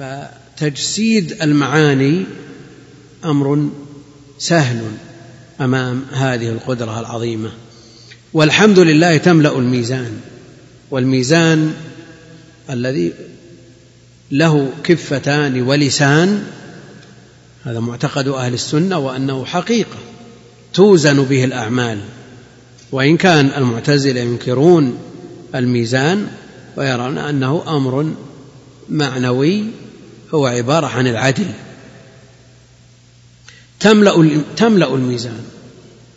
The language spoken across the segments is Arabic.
فتجسيد المعاني أمر سهل أمام هذه القدرة العظيمة. والحمد لله تملأ الميزان والميزان الذي له كفتان ولسان هذا معتقد أهل السنة وأنه حقيقة توزن به الأعمال. وإن كان المعتزلة ينكرون الميزان ويرون أنه أمر معنوي هو عبارة عن العدل. تملأ تملأ الميزان.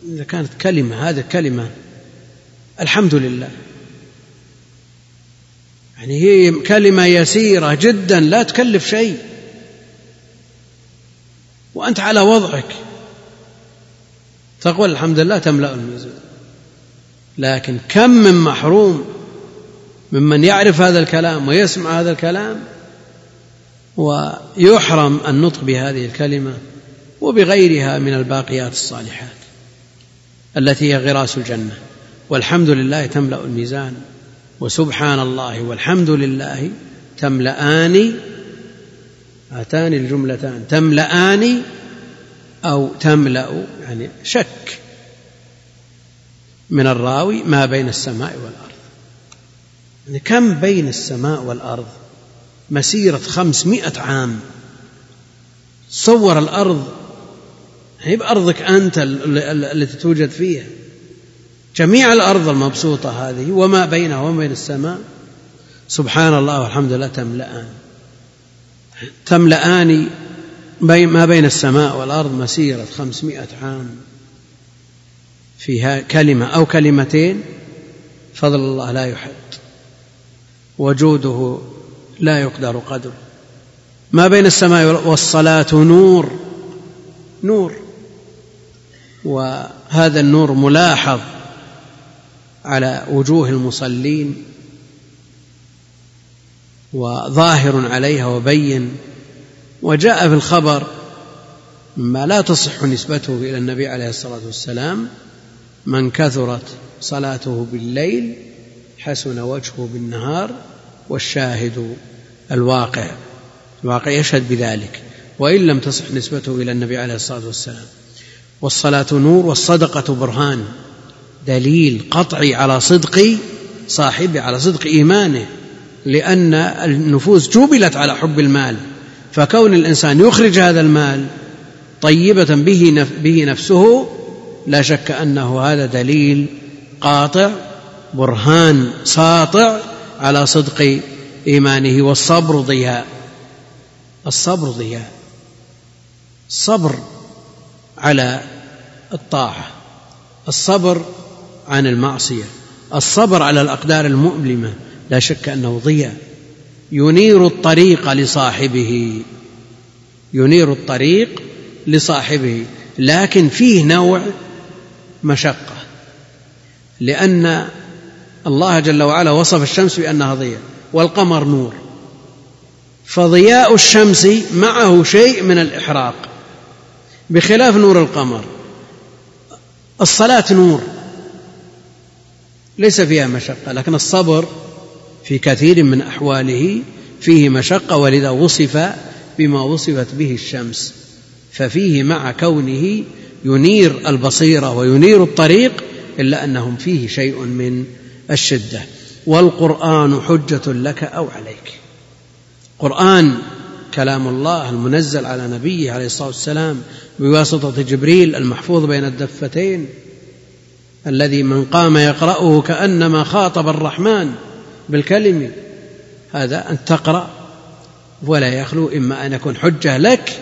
إذا كانت كلمة هذه كلمه الحمد لله. يعني هي كلمة يسيرة جدا لا تكلف شيء. وأنت على وضعك. تقول الحمد لله تملأ الميزان. لكن كم من محروم ممن يعرف هذا الكلام ويسمع هذا الكلام ويحرم النطق بهذه الكلمة وبغيرها من الباقيات الصالحات التي هي غراس الجنة. والحمد لله تملأ الميزان وسبحان الله والحمد لله تملأان هاتان الجملتان تملأان أو تملأ يعني شك من الراوي ما بين السماء والأرض. يعني كم بين السماء والأرض؟ مسيرة خمسمائة عام. صور الأرض. هي بأرضك أنت التي توجد فيها. جميع الأرض المبسوطة هذه وما بينها وما بين السماء. سبحان الله والحمد لله تملأان. تملأان ما بين السماء والأرض مسيرة خمسمائة عام. فيها كلمة أو كلمتين فضل الله لا يحد. وجوده لا يقدر قدره ما بين السماء والصلاة نور نور. وهذا النور ملاحظ على وجوه المصلين وظاهر عليها وبين. وجاء في الخبر مما لا تصح نسبته إلى النبي عليه الصلاة والسلام من كثرت صلاته بالليل حسن وجهه بالنهار والشاهد الواقع. الواقع يشهد بذلك. وإن لم تصح نسبته إلى النبي عليه الصلاة والسلام. والصلاة نور والصدقة برهان. دليل قطعي على صدق صاحبه على صدق إيمانه. لأن النفوس جبلت على حب المال. فكون الإنسان يخرج هذا المال طيبة به به نفسه لا شك أنه هذا دليل قاطع برهان ساطع على صدق إيمانه والصبر ضياء. الصبر ضياء. الصبر على الطاعة. الصبر عن المعصية. الصبر على الأقدار المؤلمة. لا شك أنه ضياء. ينير الطريق لصاحبه. ينير الطريق لصاحبه. لكن فيه نوع مشقة. لأن الله جل وعلا وصف الشمس بأنها ضياء والقمر نور. فضياء الشمس معه شيء من الإحراق بخلاف نور القمر. الصلاة نور ليس فيها مشقة لكن الصبر في كثير من أحواله فيه مشقة ولذا وصف بما وصفت به الشمس. ففيه مع كونه ينير البصيرة وينير الطريق إلا أنهم فيه شيء من الشدة. والقرآن حجة لك أو عليك. قرآن كلام الله المنزل على نبيه عليه الصلاة والسلام بواسطة جبريل المحفوظ بين الدفتين الذي من قام يقرأه كأنما خاطب الرحمن بالكلم. هذا أن تقرأ ولا يخلو إما أن يكون حجة لك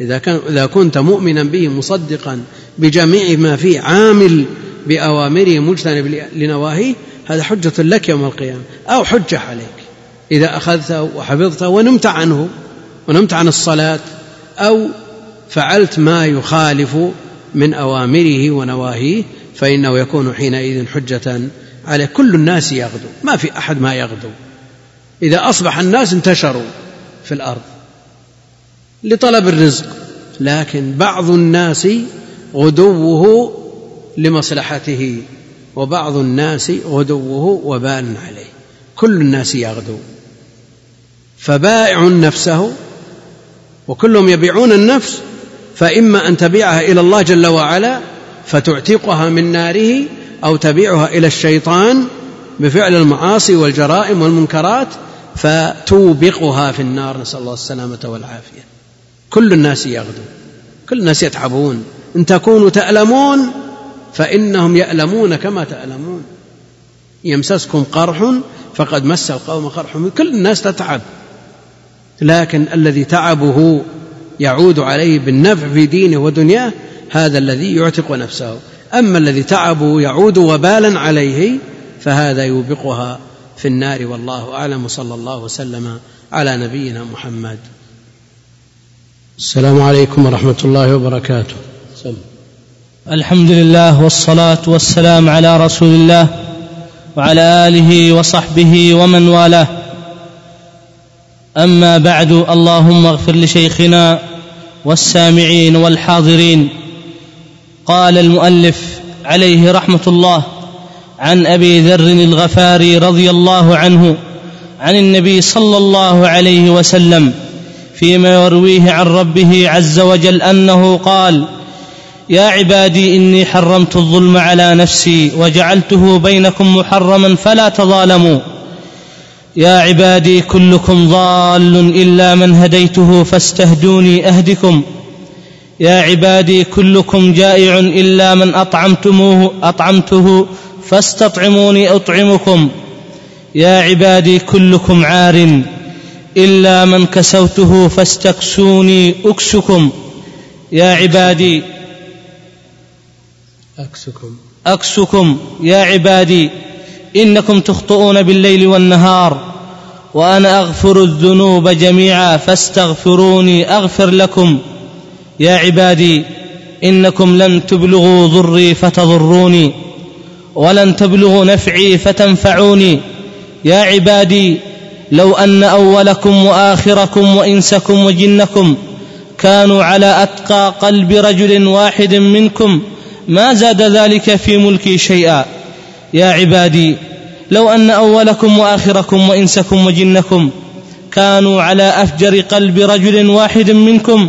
إذا, كان إذا كنت مؤمنا به مصدقا بجميع ما فيه عامل بأوامره مجتنب لنواهيه هذا حجة لك يوم القيامة أو حجة عليك إذا أخذته وحفظته ونمت عنه ونمت عن الصلاة أو فعلت ما يخالف من أوامره ونواهيه فإنه يكون حينئذ حجة على كل الناس يغدو ما في أحد ما يغدو. إذا أصبح الناس انتشروا في الأرض لطلب الرزق لكن بعض الناس غدوه لمصلحته. وبعض الناس غدوه وبال عليه. كل الناس يغدو. فبائع نفسه وكلهم يبيعون النفس فإما أن تبيعها إلى الله جل وعلا فتعتقها من ناره أو تبيعها إلى الشيطان بفعل المعاصي والجرائم والمنكرات فتوبقها في النار. نسأل الله السلامة والعافية. كل الناس يغدو. كل الناس يتعبون. إن تكونوا تألمون فإنهم يألمون كما تألمون. يمسسكم قرح فقد مس القوم قرح. كل الناس تتعب. لكن الذي تعبه يعود عليه بالنفع في دينه ودنياه هذا الذي يعتق نفسه. أما الذي تعبه يعود وبالا عليه فهذا يوبقها في النار والله أعلم. صلى الله وسلم على نبينا محمد. السلام عليكم ورحمة الله وبركاته. سلم. الحمد لله والصلاة والسلام على رسول الله وعلى آله وصحبه ومن والاه. أما بعد اللهم اغفر لشيخنا والسامعين والحاضرين. قال المؤلف عليه رحمة الله عن أبي ذر الغفاري رضي الله عنه عن النبي صلى الله عليه وسلم فيما يرويه عن ربه عز وجل أنه قال يا عبادي إني حرمت الظلم على نفسي وجعلته بينكم محرما فلا تظالموا. يا عبادي كلكم ضال إلا من هديته فاستهدوني أهدكم. يا عبادي كلكم جائع إلا من أطعمتموه أطعمته فاستطعموني أطعمكم. يا عبادي كلكم عار إلا من كسوته فاستكسوني أكسكم. يا عبادي أكسكم. أكسكم. يا عبادي إنكم تخطئون بالليل والنهار وأنا أغفر الذنوب جميعا فاستغفروني أغفر لكم. يا عبادي إنكم لن تبلغوا ضري فتضروني ولن تبلغوا نفعي فتنفعوني. يا عبادي لو أن أولكم وآخركم وإنسكم وجنكم كانوا على أتقى قلب رجل واحد منكم ما زاد ذلك في ملكي شيئا. يا عبادي لو أن أولكم وآخركم وإنسكم وجنكم كانوا على أفجر قلب رجل واحد منكم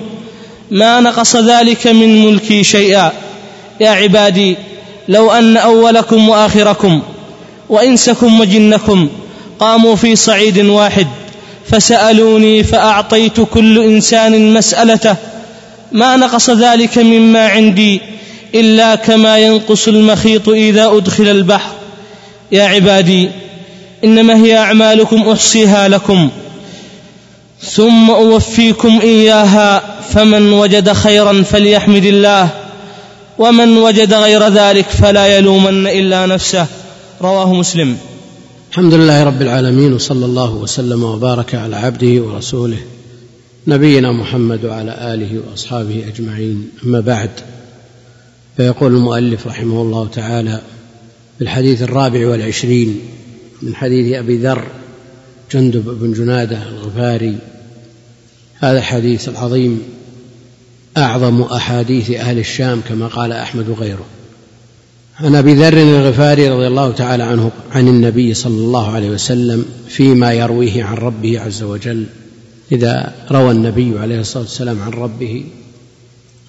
ما نقص ذلك من ملكي شيئا. يا عبادي لو أن أولكم وآخركم وإنسكم وجنكم قاموا في صعيد واحد فسألوني فأعطيت كل إنسان مسألته ما نقص ذلك مما عندي إلا كما ينقص المخيط إذا أدخل البحر. يا عبادي إنما هي أعمالكم أحصيها لكم. ثم أوفيكم إياها فمن وجد خيرا فليحمد الله ومن وجد غير ذلك فلا يلومن إلا نفسه. رواه مسلم. الحمد لله رب العالمين وصلى الله وسلم وبارك على عبده ورسوله نبينا محمد وعلى آله وأصحابه أجمعين. أما بعد فيقول المؤلف رحمه الله تعالى في الحديث الرابع والعشرين من حديث أبي ذر جندب بن جنادة الغفاري هذا الحديث العظيم أعظم أحاديث أهل الشام كما قال أحمد وغيره. عن أبي ذر الغفاري رضي الله تعالى عنه عن النبي صلى الله عليه وسلم فيما يرويه عن ربه عز وجل إذا روى النبي عليه الصلاة والسلام عن ربه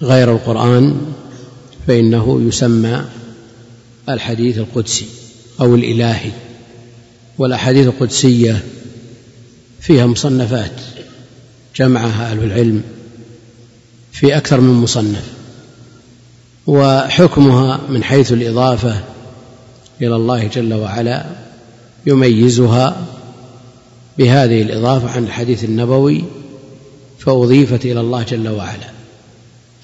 غير القرآن فإنه يسمى الحديث القدسي أو الإلهي والأحاديث القدسية فيها مصنفات جمعها أهل العلم في أكثر من مصنف وحكمها من حيث الإضافة إلى الله جل وعلا يميزها بهذه الإضافة عن الحديث النبوي فأضيفت إلى الله جل وعلا.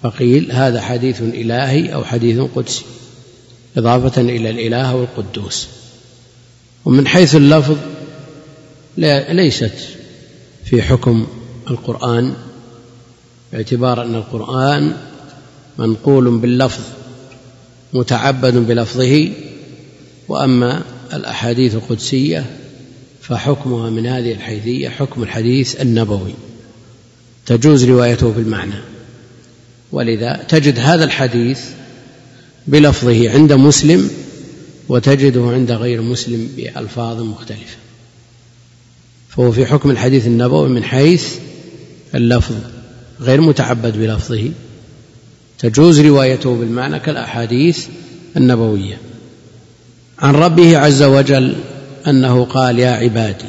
فقيل هذا حديث إلهي أو حديث قدسي إضافة إلى الإله والقدوس. ومن حيث اللفظ ليست في حكم القرآن باعتبار أن القرآن منقول باللفظ متعبد بلفظه وأما الأحاديث القدسية فحكمها من هذه الحيثية حكم الحديث النبوي. تجوز روايته بالمعنى. ولذا تجد هذا الحديث بلفظه عند مسلم وتجده عند غير مسلم بألفاظ مختلفة. فهو في حكم الحديث النبوي من حيث اللفظ غير متعبد بلفظه. تجوز روايته بالمعنى كالأحاديث النبوية. عن ربه عز وجل أنه قال يا عبادي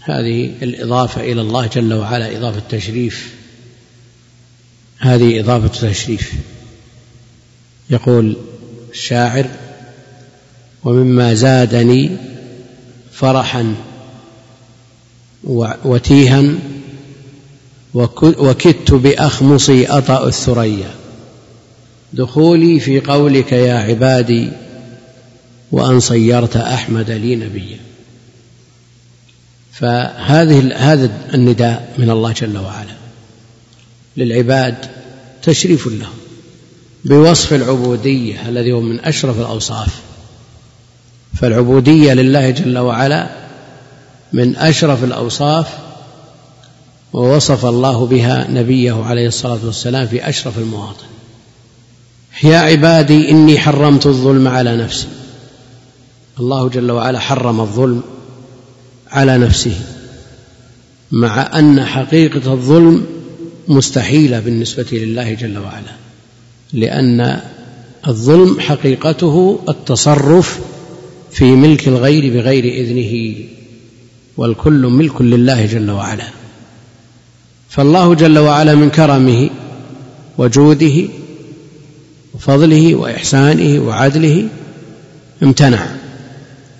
هذه الإضافة إلى الله جل وعلا إضافة تشريف هذه إضافة تشريف. يقول الشاعر ومما زادني فرحا وتيها وكدت بأخمصي أطأ الثريا. دخولي في قولك يا عبادي وأن صيرت أحمد لي نبيا. فهذه هذا النداء من الله جل وعلا. للعباد تشريف لهم بوصف العبودية الذي هو من أشرف الأوصاف. فالعبودية لله جل وعلا من أشرف الأوصاف ووصف الله بها نبيه عليه الصلاة والسلام في أشرف المواطن. يا عبادي إني حرمت الظلم على نفسي. الله جل وعلا حرم الظلم على نفسه مع أن حقيقة الظلم مستحيلة بالنسبة لله جل وعلا لأن الظلم حقيقته التصرف في ملك الغير بغير إذنه والكل ملك لله جل وعلا. فالله جل وعلا من كرمه وجوده وفضله وإحسانه وعدله امتنع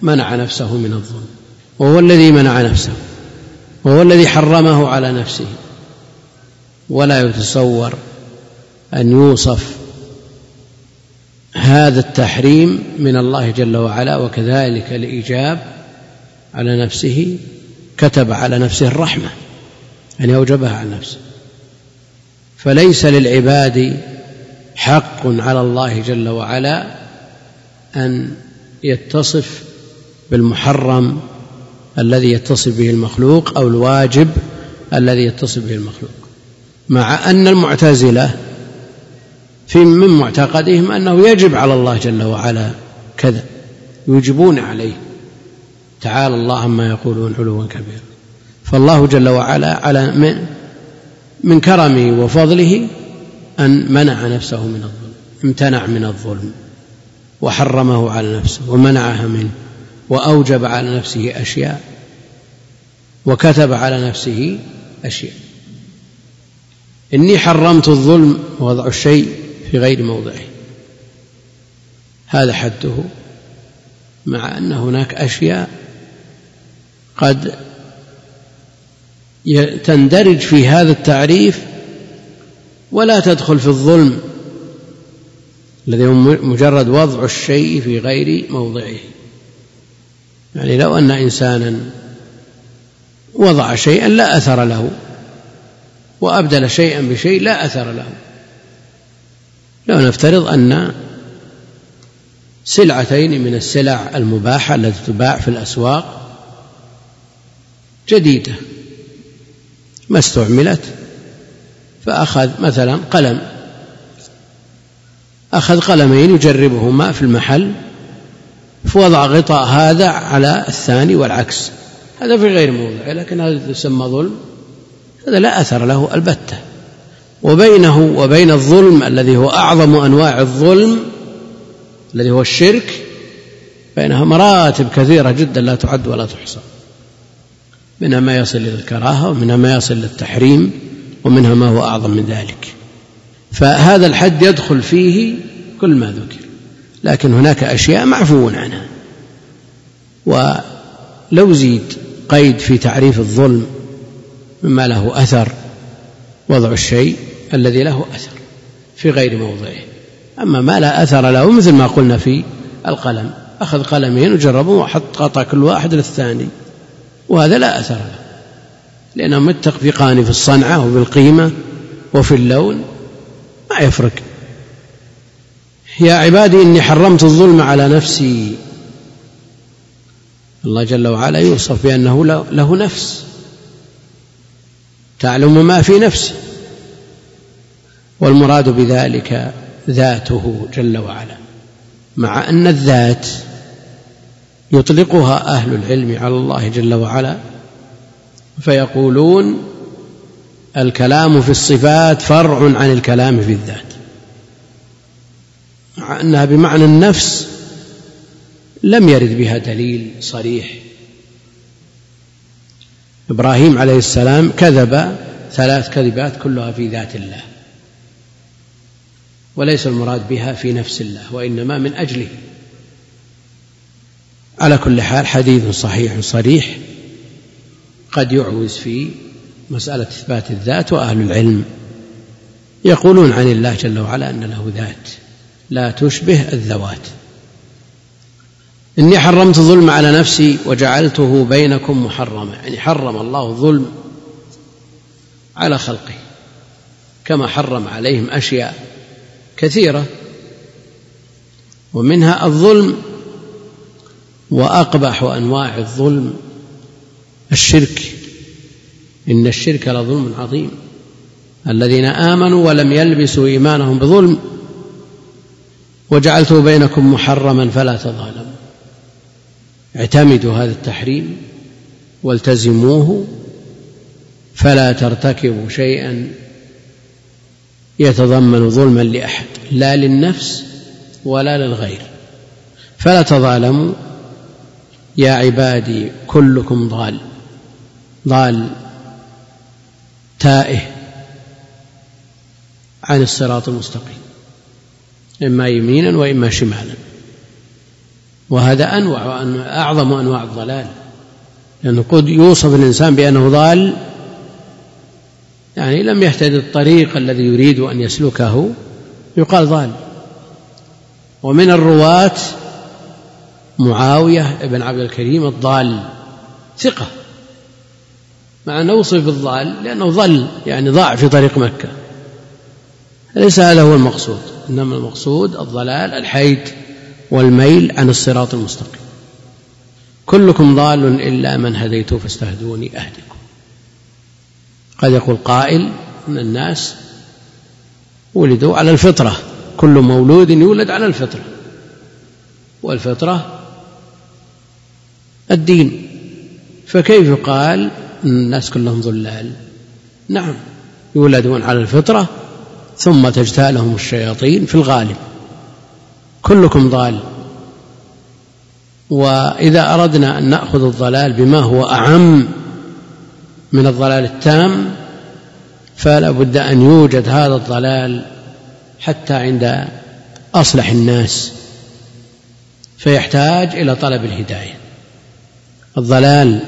منع نفسه من الظلم وهو الذي منع نفسه وهو الذي حرمه على نفسه. ولا يتصور أن يوصف هذا التحريم من الله جل وعلا وكذلك الإيجاب على نفسه كتب على نفسه الرحمة أن يوجبها عن نفسه. فليس للعباد حق على الله جل وعلا أن يتصف بالمحرم الذي يتصف به المخلوق أو الواجب الذي يتصف به المخلوق. مع أن المعتزلة في من معتقدهم أنه يجب على الله جل وعلا كذا يوجبون عليه. تعالى الله عما يقولون علوا كبيرا. فالله جل وعلا على من, من كرمه وفضله أن منع نفسه من الظلم امتنع من الظلم وحرمه على نفسه ومنعها منه وأوجب على نفسه أشياء وكتب على نفسه أشياء. إني حرمت الظلم ووضع الشيء في غير موضعه. هذا حده مع أن هناك أشياء قد تندرج في هذا التعريف ولا تدخل في الظلم الذي هو مجرد وضع الشيء في غير موضعه. يعني لو أن إنسانا وضع شيئا لا أثر له. وأبدل شيئا بشيء لا أثر له. لو نفترض أن سلعتين من السلع المباحة التي تباع في الأسواق جديدة ما استعملت فأخذ مثلا قلم أخذ قلمين يجربهما في المحل فوضع غطاء هذا على الثاني والعكس. هذا في غير موضع لكن هذا يسمى ظلم. هذا لا أثر له البتة. وبينه وبين الظلم الذي هو أعظم أنواع الظلم الذي هو الشرك بينها مراتب كثيرة جدا لا تعد ولا تحصى. منها ما يصل إلى الكراهة ومنها ما يصل إلى التحريم ومنها ما هو أعظم من ذلك. فهذا الحد يدخل فيه كل ما ذكر. لكن هناك أشياء معفو عنها. ولو زيد قيد في تعريف الظلم مما له أثر وضع الشيء الذي له أثر في غير موضعه. أما ما لا أثر له مثل ما قلنا في القلم. أخذ قلمين وجربهم وحط قطع كل واحد للثاني وهذا لا أثر له. لأنهم متفقان في الصنعة وبالقيمة وفي اللون ما يفرق. يا عبادي إني حرمت الظلم على نفسي. الله جل وعلا يوصف بأنه له نفس. تعلم ما في نفسه والمراد بذلك ذاته جل وعلا مع أن الذات يطلقها أهل العلم على الله جل وعلا فيقولون الكلام في الصفات فرع عن الكلام في الذات مع أنها بمعنى النفس لم يرد بها دليل صريح إبراهيم عليه السلام كذب ثلاث كذبات كلها في ذات الله. وليس المراد بها في نفس الله وإنما من أجله. على كل حال حديث صحيح صريح قد يعوز في مسألة إثبات الذات وأهل العلم يقولون عن الله جل وعلا أن له ذات لا تشبه الذوات. إني حرمت الظلم على نفسي وجعلته بينكم محرما يعني حرم الله الظلم على خلقه كما حرم عليهم أشياء كثيرة ومنها الظلم وأقبح أنواع الظلم الشرك إن الشرك لظلم عظيم الذين آمنوا ولم يلبسوا إيمانهم بظلم وجعلته بينكم محرما فلا تظالموا. اعتمدوا هذا التحريم والتزموه فلا ترتكبوا شيئا يتضمن ظلما لأحد لا للنفس ولا للغير. فلا تظالموا يا عبادي كلكم ضال ضال تائه عن الصراط المستقيم إما يمينا وإما شمالا. وهذا أنوع أعظم أنواع الضلال. لأنه قد يوصف الإنسان بأنه ضال يعني لم يهتد الطريق الذي يريد أن يسلكه يقال ضال. ومن الرواة معاوية بن عبد الكريم الضال ثقة. مع أنه وصف بالضال لأنه ضل يعني ضاع في طريق مكة. ليس هذا هو المقصود. إنما المقصود الضلال الحيد. والميل عن الصراط المستقيم. كلكم ضال إلا من هديته فاستهدوني أهدكم. قد يقول قائل أن الناس ولدوا على الفطرة. كل مولود يولد على الفطرة. والفطرة الدين. فكيف يقال الناس كلهم ضلال؟ نعم يولدون على الفطرة ثم تجتالهم الشياطين في الغالب. كلكم ضال. وإذا أردنا أن نأخذ الضلال بما هو أعم من الضلال التام فلا بد أن يوجد هذا الضلال حتى عند أصلح الناس فيحتاج إلى طلب الهداية. الضلال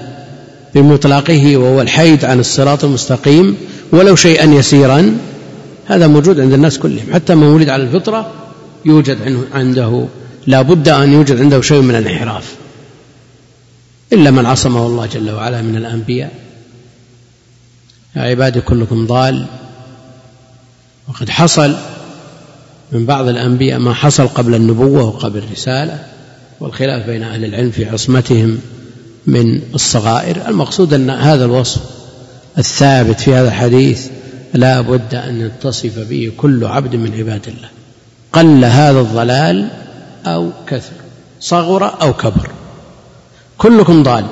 بمطلقه وهو الحيد عن الصراط المستقيم ولو شيئا يسيرا هذا موجود عند الناس كلهم حتى من ولد على الفطرة يوجد عنده لا بد أن يوجد عنده شيء من الانحراف. إلا من عصمه الله جل وعلا من الأنبياء. يا عبادي كلكم ضال. وقد حصل من بعض الأنبياء ما حصل قبل النبوة وقبل الرسالة والخلاف بين أهل العلم في عصمتهم من الصغائر. المقصود أن هذا الوصف الثابت في هذا الحديث لا بد أن يتصف به كل عبد من عباد الله. قل هذا الضلال أو كثر صغر أو كبر. كلكم ضال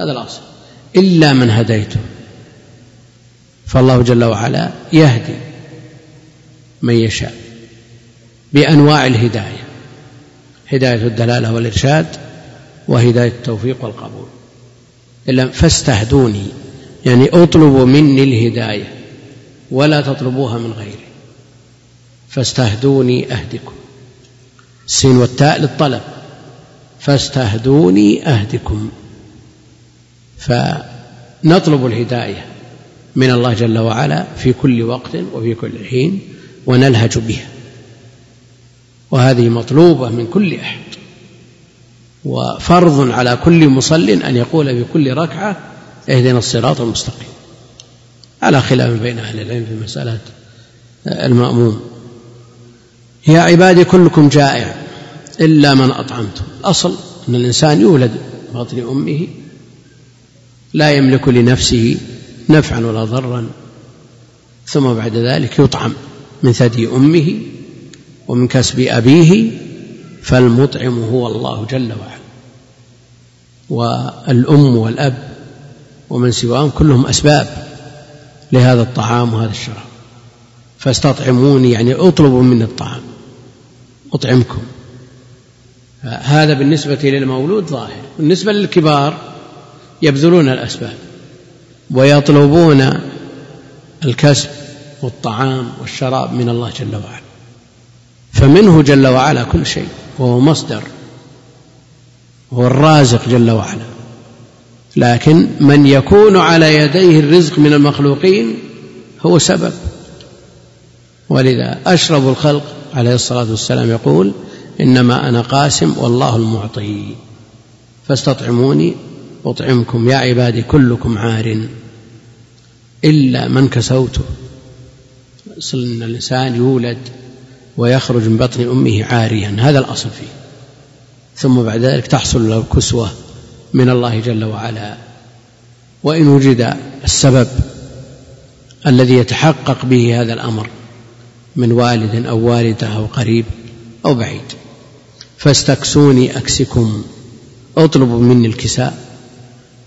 هذا الأصل. إلا من هديته. فالله جل وعلا يهدي من يشاء بأنواع الهداية. هداية الدلالة والإرشاد وهداية التوفيق والقبول. إلا فاستهدوني يعني أطلبوا مني الهداية ولا تطلبوها من غيري. فاستهدوني أهدكم. السين والتاء للطلب. فاستهدوني أهدكم. فنطلب الهداية من الله جل وعلا في كل وقت وفي كل حين ونلهج بها. وهذه مطلوبة من كل أحد. وفرض على كل مصل أن يقول في كل ركعة اهدنا الصراط المستقيم. على خلاف بين أهل العلم في مسألة المأموم. يا عبادي كلكم جائع إلا من أطعمته. الأصل أن الإنسان يولد بطن أمه لا يملك لنفسه نفعا ولا ضرا ثم بعد ذلك يطعم من ثدي أمه ومن كسب أبيه فالمطعم هو الله جل وعلا. والأم والأب ومن سواهم كلهم أسباب لهذا الطعام وهذا الشراب. فاستطعموني يعني اطلبوا مني الطعام. أطعمكم. هذا بالنسبة للمولود ظاهر. بالنسبة للكبار يبذلون الأسباب ويطلبون الكسب والطعام والشراب من الله جل وعلا. فمنه جل وعلا كل شيء وهو مصدر هو الرازق جل وعلا. لكن من يكون على يديه الرزق من المخلوقين هو سبب. ولذا أشرف الخلق عليه الصلاة والسلام يقول إنما أنا قاسم والله المعطي. فاستطعموني أطعمكم يا عبادي كلكم عار. إلا من كسوته أصل أن الإنسان يولد ويخرج من بطن أمه عاريا. هذا الأصل فيه. ثم بعد ذلك تحصل له الكسوة من الله جل وعلا. وإن وجد السبب الذي يتحقق به هذا الأمر من والد أو والدة أو قريب أو بعيد. فاستكسوني أكسكم اطلبوا مني الكساء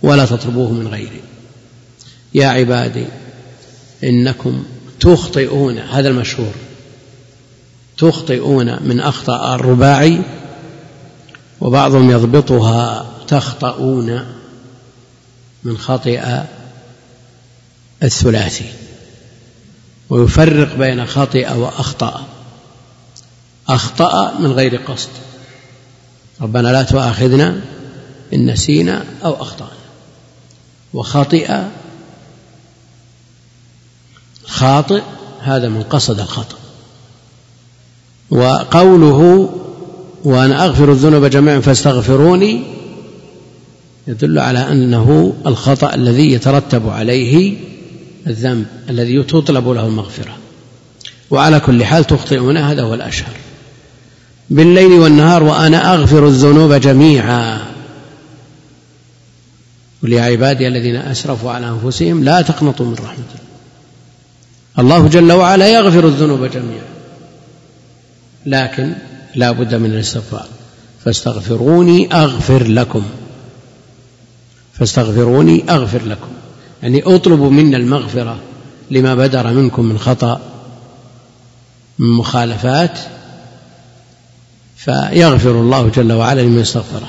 ولا تطلبوه من غيري. يا عبادي إنكم تخطئون هذا المشهور تخطئون من أخطأ الرباعي وبعضهم يضبطها تخطئون من خطئ الثلاثي. ويفرق بين خطئ وأخطأ. أخطأ من غير قصد. ربنا لا تؤاخذنا إن نسينا أو أخطأنا. وخطئ خاطئ هذا من قصد الخطأ. وقوله وأنا أغفر الذنوب جميعا فاستغفروني يدل على أنه الخطأ الذي يترتب عليه الذنب الذي تطلب له المغفرة. وعلى كل حال تخطئون هذا هو الأشهر. بالليل والنهار وأنا أغفر الذنوب جميعا. قل يا عبادي الذين أسرفوا على أنفسهم لا تقنطوا من رحمة الله الله جل وعلا يغفر الذنوب جميعا. لكن لا بد من الاستغفار. فاستغفروني أغفر لكم. فاستغفروني أغفر لكم. يعني اطلبوا منا المغفرة لما بدر منكم من خطأ من مخالفات فيغفر الله جل وعلا لمن استغفره.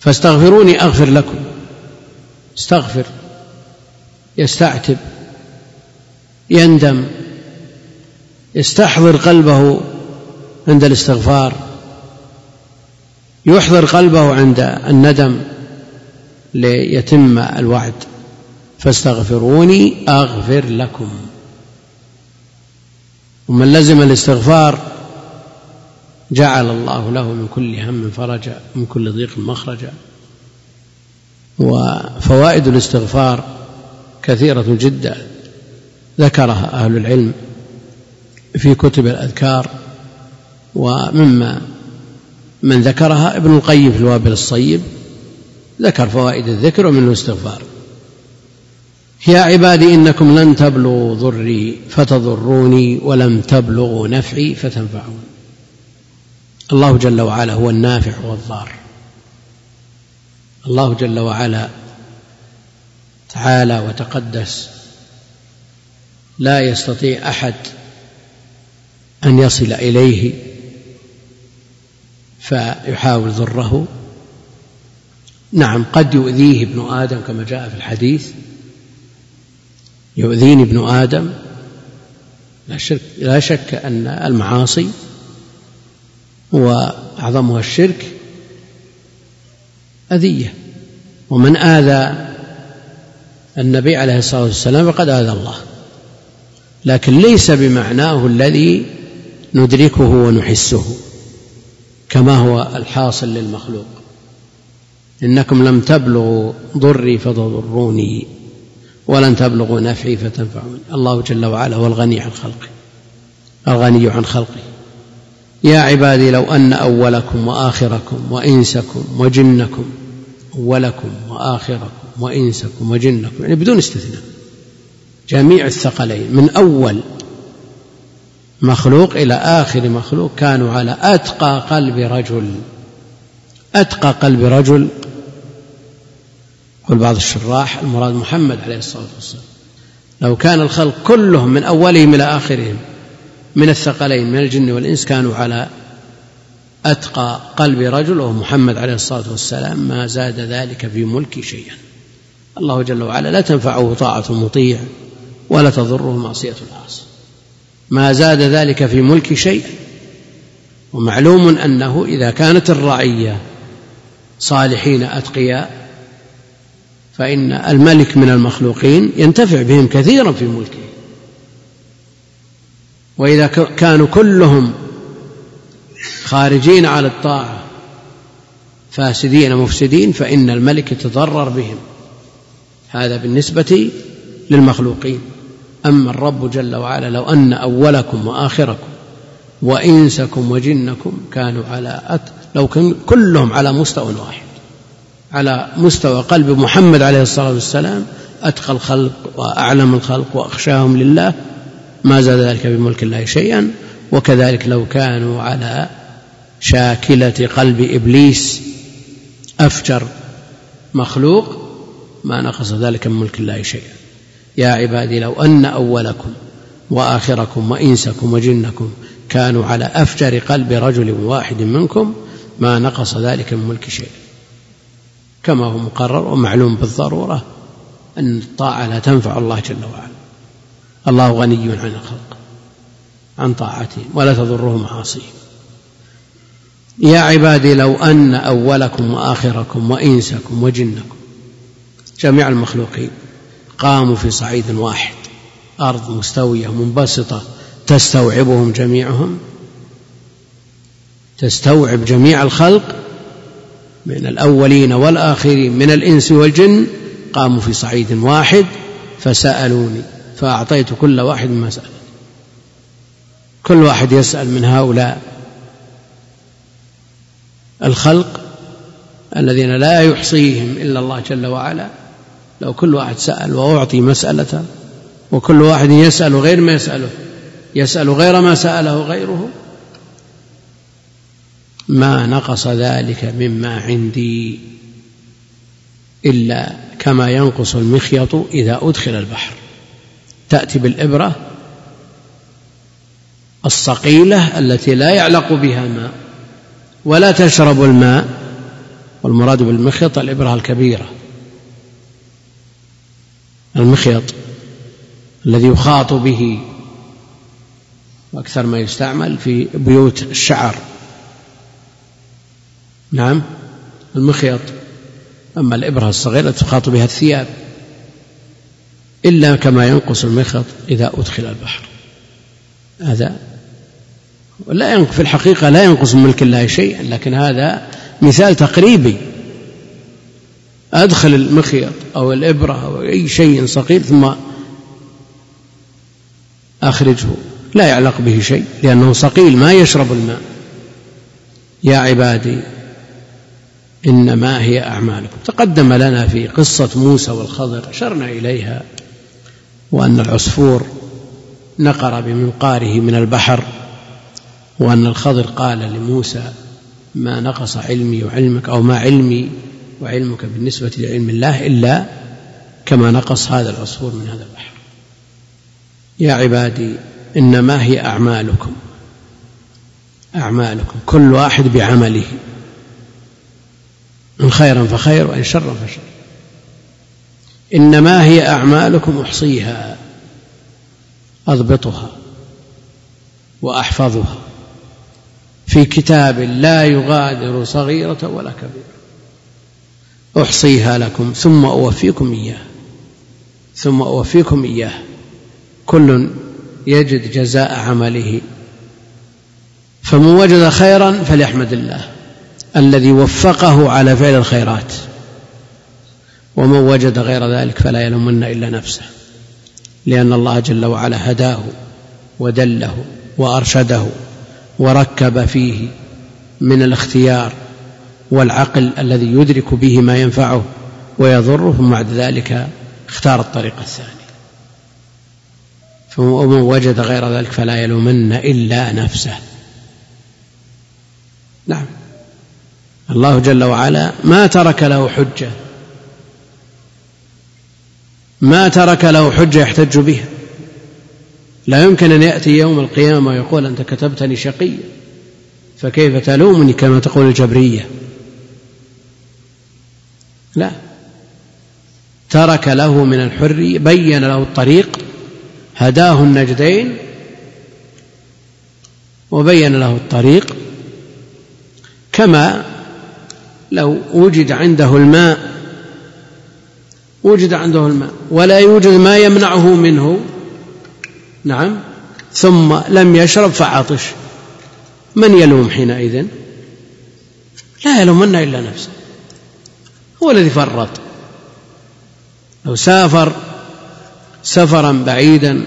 فاستغفروني أغفر لكم. استغفر يستعتب يندم يستحضر قلبه عند الاستغفار يحضر قلبه عند الندم ليتم الوعد. فاستغفروني أغفر لكم. ومن لزم الاستغفار جعل الله له من كل هم فرجا من كل ضيق مخرجا. وفوائد الاستغفار كثيرة جدا. ذكرها أهل العلم في كتب الأذكار ومما من ذكرها ابن القيم في الوابل الصيب ذكر فوائد الذكر ومنه الاستغفار. يا عبادي إنكم لن تبلغوا ضري فتضروني ولم تبلغوا نفعي فتنفعون. الله جل وعلا هو النافع والضار. الله جل وعلا تعالى وتقدس. لا يستطيع أحد أن يصل إليه فيحاول ضره. نعم قد يؤذيه ابن آدم كما جاء في الحديث. يؤذيني ابن آدم. لا شك لا شك أن المعاصي واعظمها الشرك. أذية. ومن آذى النبي عليه الصلاة والسلام فقد آذى الله. لكن ليس بمعناه الذي ندركه ونحسه كما هو الحاصل للمخلوق. إنكم لم تبلغوا ضري فتضروني. ولن تبلغوا نفعي فتنفعوني. الله جل وعلا هو الغني عن خلقه الغني عن خلقه. يا عبادي لو أن أولكم وآخركم وإنسكم وجنكم أولكم وآخركم وإنسكم وجنكم يعني بدون استثناء. جميع الثقلين من أول مخلوق إلى آخر مخلوق كانوا على أتقى قلب رجل. أتقى قلب رجل يقول بعض الشراح المراد محمد عليه الصلاة والسلام. لو كان الخلق كلهم من أولهم إلى آخرهم من الثقلين من الجن والإنس كانوا على أتقى قلب رجل وهو محمد عليه الصلاة والسلام ما زاد ذلك في ملكي شيئا. الله جل وعلا لا تنفعه طاعة المطيع ولا تضره معصية العاصي. ما زاد ذلك في ملك شيئا. ومعلوم أنه إذا كانت الرعية صالحين أتقياء فإن الملك من المخلوقين ينتفع بهم كثيرا في ملكه. وإذا كانوا كلهم خارجين على الطاعة فاسدين مفسدين فإن الملك يتضرر بهم. هذا بالنسبة للمخلوقين. أما الرب جل وعلا لو أن أولكم وآخركم وإنسكم وجنكم كانوا على أت... لو كان كلهم على مستوى واحد. على مستوى قلب محمد عليه الصلاة والسلام أتقى الخلق وأعلم الخلق وأخشاهم لله ما زاد ذلك بملك الله شيئا. وكذلك لو كانوا على شاكلة قلب إبليس أفجر مخلوق ما نقص ذلك من ملك الله شيئا. يا عبادي لو أن أولكم وآخركم وإنسكم وجنكم كانوا على أفجر قلب رجل واحد منكم ما نقص ذلك من ملك شيء كما هو مقرر ومعلوم بالضرورة أن الطاعة لا تنفع الله جل وعلا. الله غني عن الخلق عن طاعتهم ولا تضره معاصيهم. يا عبادي لو أن أولكم وآخركم وإنسكم وجنكم جميع المخلوقين قاموا في صعيد واحد أرض مستوية منبسطة تستوعبهم جميعهم؟ تستوعب جميع الخلق؟ من الأولين والآخرين من الإنس والجن قاموا في صعيد واحد فسألوني فأعطيت كل واحد ما سأل. كل واحد يسأل من هؤلاء. الخلق الذين لا يحصيهم إلا الله جل وعلا. لو كل واحد سأل وأعطي مسألة وكل واحد يسأل غير ما يسأله يسأل غير ما سأله غيره ما نقص ذلك مما عندي إلا كما ينقص المخيط إذا أدخل البحر. تأتي بالإبرة الصقيلة التي لا يعلق بها ماء ولا تشرب الماء والمراد بالمخيط الإبرة الكبيرة. المخيط الذي يخاط به وأكثر ما يستعمل في بيوت الشعر. نعم المخيط. أما الإبرة الصغيرة تخاط بها الثياب. إلا كما ينقص المخيط إذا أدخل البحر. هذا لا في الحقيقة لا ينقص من ملك الله شيئا لكن هذا مثال تقريبي. أدخل المخيط أو الإبرة أو أي شيء صغير ثم أخرجه. لا يعلق به شيء لأنه صقيل ما يشرب الماء. يا عبادي إنما هي أعمالكم. تقدم لنا في قصة موسى والخضر أشرنا إليها وأن العصفور نقر بمنقاره من البحر وأن الخضر قال لموسى ما نقص علمي وعلمك أو ما علمي وعلمك بالنسبة لعلم الله إلا كما نقص هذا العصفور من هذا البحر. يا عبادي إنما هي أعمالكم. أعمالكم كل واحد بعمله. إن خيرا فخير وإن شرا فشر. إنما هي أعمالكم أحصيها أضبطها وأحفظها. في كتاب لا يغادر صغيرة ولا كبيرة. أحصيها لكم ثم أوفيكم إياه. ثم أوفيكم إياه. كل يجد جزاء عمله. فمن وجد خيرا فليحمد الله. الذي وفقه على فعل الخيرات ومن وجد غير ذلك فلا يلومن إلا نفسه لأن الله جل وعلا هداه ودله وأرشده وركب فيه من الاختيار والعقل الذي يدرك به ما ينفعه ويضره ثم بعد ذلك اختار الطريق الثاني. ومن وجد غير ذلك فلا يلومن إلا نفسه. نعم. الله جل وعلا ما ترك له حجة. ما ترك له حجة يحتج بها. لا يمكن أن يأتي يوم القيامة ويقول أنت كتبتني شقيا فكيف تلومني كما تقول الجبرية؟ لا. ترك له من الحرية بين له الطريق هداه النجدين وبين له الطريق. كما لو وجد عنده الماء وجد عنده الماء ولا يوجد ما يمنعه منه. نعم. ثم لم يشرب فعطش من يلوم حينئذ؟ لا يلومن إلا نفسه. هو الذي فرط. لو سافر سفرا بعيدا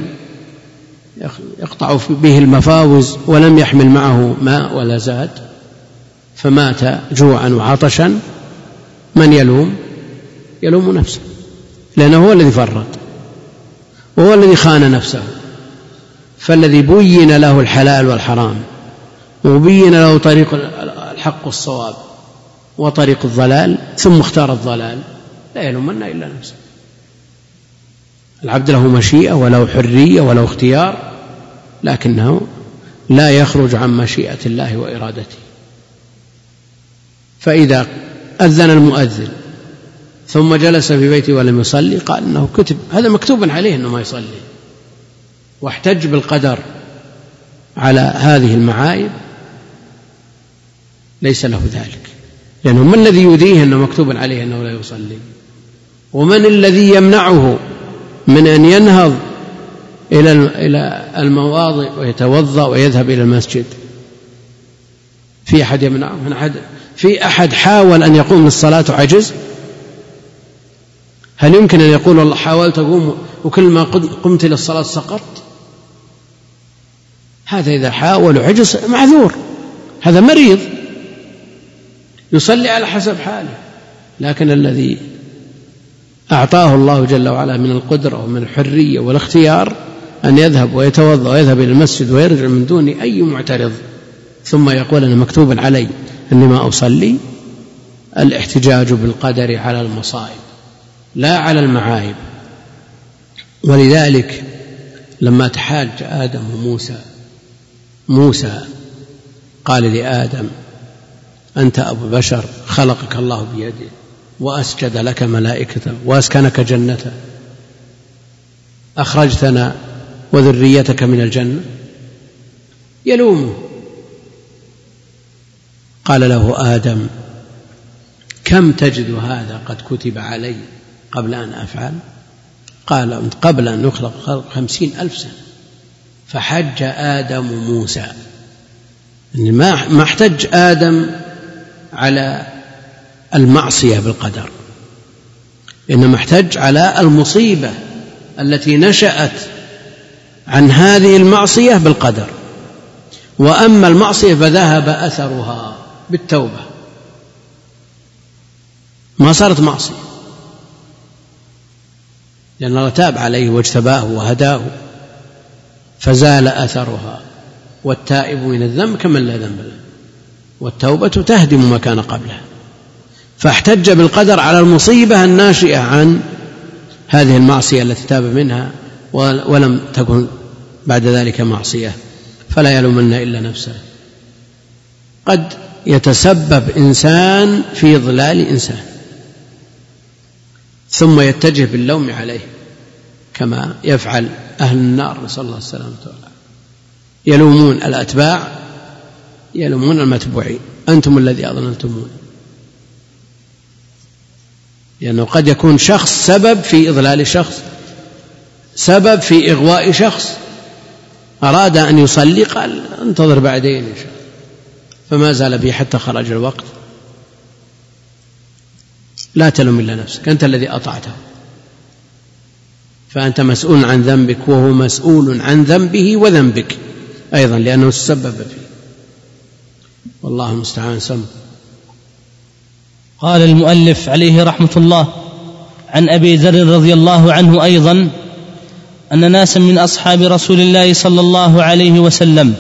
يقطع به المفاوز ولم يحمل معه ماء ولا زاد. فمات جوعا وعطشا من يلوم؟ يلوم نفسه لأنه هو الذي فرط وهو الذي خان نفسه فالذي بين له الحلال والحرام وبين له طريق الحق والصواب وطريق الضلال ثم اختار الضلال لا يلومن إلا نفسه. العبد له مشيئة وله حرية وله اختيار لكنه لا يخرج عن مشيئة الله وإرادته. فإذا أذن المؤذن ثم جلس في بيته ولم يصلي قال إنه كتب. هذا مكتوب عليه إنه ما يصلي. واحتج بالقدر على هذه المعايب. ليس له ذلك. لأنه من الذي يديه أنه مكتوب عليه أنه لا يصلي؟ ومن الذي يمنعه من أن ينهض إلى إلى المواضع ويتوضأ ويذهب إلى المسجد؟ في أحد يمنعه؟ من أحد؟ في أحد حاول أن يقوم للصلاة وعجز هل يمكن أن يقول والله حاولت أقوم وكل ما قمت إلى الصلاة سقطت؟ هذا إذا حاول وعجز معذور. هذا مريض. يصلي على حسب حاله. لكن الذي أعطاه الله جل وعلا من القدرة ومن الحرية والاختيار أن يذهب ويتوضأ ويذهب إلى المسجد ويرجع من دون أي معترض ثم يقول أنا مكتوب علي. أني ما أصلي الاحتجاج بالقدر على المصائب لا على المعايب. ولذلك لما تحاج آدم وموسى موسى قال لآدم أنت أبو بشر خلقك الله بيده وأسجد لك ملائكته وأسكنك جنته. أخرجتنا وذريتك من الجنة؟ يلومه. قال له آدم كم تجد هذا قد كتب علي قبل أن أفعل؟ قال قبل أن يخلق خلق خمسين ألف سنة. فحج آدم موسى. يعني ما احتج آدم على المعصية بالقدر. إنما احتج على المصيبة التي نشأت عن هذه المعصية بالقدر. وأما المعصية فذهب أثرها. بالتوبة. ما صارت معصية. لأن الله تاب عليه واجتباه وهداه فزال أثرها. والتائب من الذنب كمن لا ذنب له. والتوبة تهدم ما كان قبلها فاحتج بالقدر على المصيبة الناشئة عن هذه المعصية التي تاب منها ولم تكن بعد ذلك معصية. فلا يلومن إلا نفسه. قد يتسبب إنسان في ضلال إنسان ثم يتجه باللوم عليه كما يفعل أهل النار نسأل الله السلامة والعافية. يلومون الأتباع يلومون المتبوعين أنتم الذي أضللتمون لأنه قد يكون شخص سبب في إضلال شخص سبب في إغواء شخص. أراد أن يصلي قال انتظر بعدين إن شاء الله. فما زال به حتى خرج الوقت. لا تلم إلا نفسك أنت الذي أطعته. فأنت مسؤول عن ذنبك وهو مسؤول عن ذنبه وذنبك أيضا لأنه تسبب فيه. والله المستعان سم. قال المؤلف عليه رحمة الله عن أبي ذر رضي الله عنه أيضا أن ناسا من أصحاب رسول الله صلى الله عليه وسلم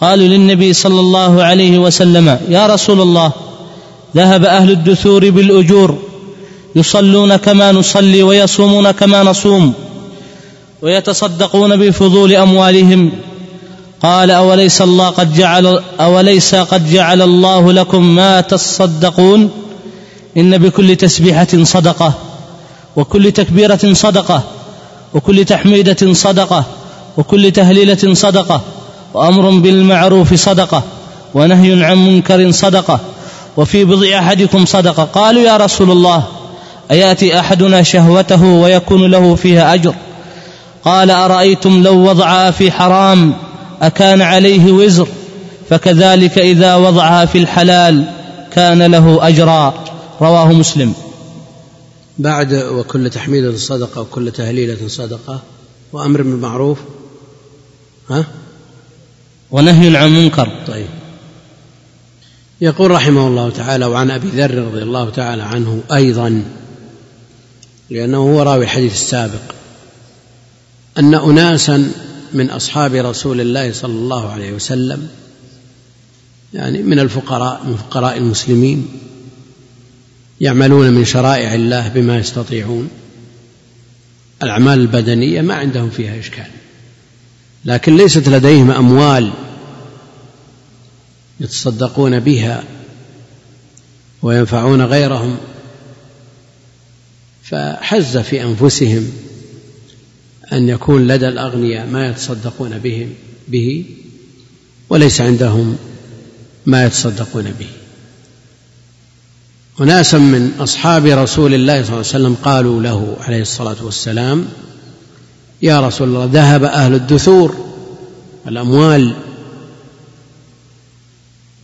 قالوا للنبي صلى الله عليه وسلم يا رسول الله ذهب أهل الدثور بالأجور يصلون كما نصلي ويصومون كما نصوم ويتصدقون بفضول أموالهم. قال أوليس الله قد جعل أوليس قد جعل الله لكم ما تصدقون؟ إن بكل تسبيحة صدقة وكل تكبيرة صدقة وكل تحميدة صدقة وكل تهليلة صدقة وأمر بالمعروف صدقة ونهي عن منكر صدقة وفي بضع أحدكم صدقة. قالوا يا رسول الله أيأتي أحدنا شهوته ويكون له فيها أجر؟ قال أرأيتم لو وضعها في حرام أكان عليه وزر فكذلك إذا وضعها في الحلال كان له أجرا. رواه مسلم. بعد وكل تحميدة صدقة وكل تهليلة صدقة وأمر بالمعروف ها؟ ونهي عن منكر. طيب. يقول رحمه الله تعالى وعن أبي ذر رضي الله تعالى عنه أيضا لأنه هو راوي الحديث السابق أن أناسا من أصحاب رسول الله صلى الله عليه وسلم يعني من الفقراء من فقراء المسلمين يعملون من شرائع الله بما يستطيعون الأعمال البدنية ما عندهم فيها إشكال. لكن ليست لديهم أموال يتصدقون بها وينفعون غيرهم فحز في أنفسهم أن يكون لدى الأغنياء ما يتصدقون بهم به وليس عندهم ما يتصدقون به. أناسا من أصحاب رسول الله صلى الله عليه وسلم قالوا له عليه الصلاة والسلام يا رسول الله ذهب أهل الدثور الأموال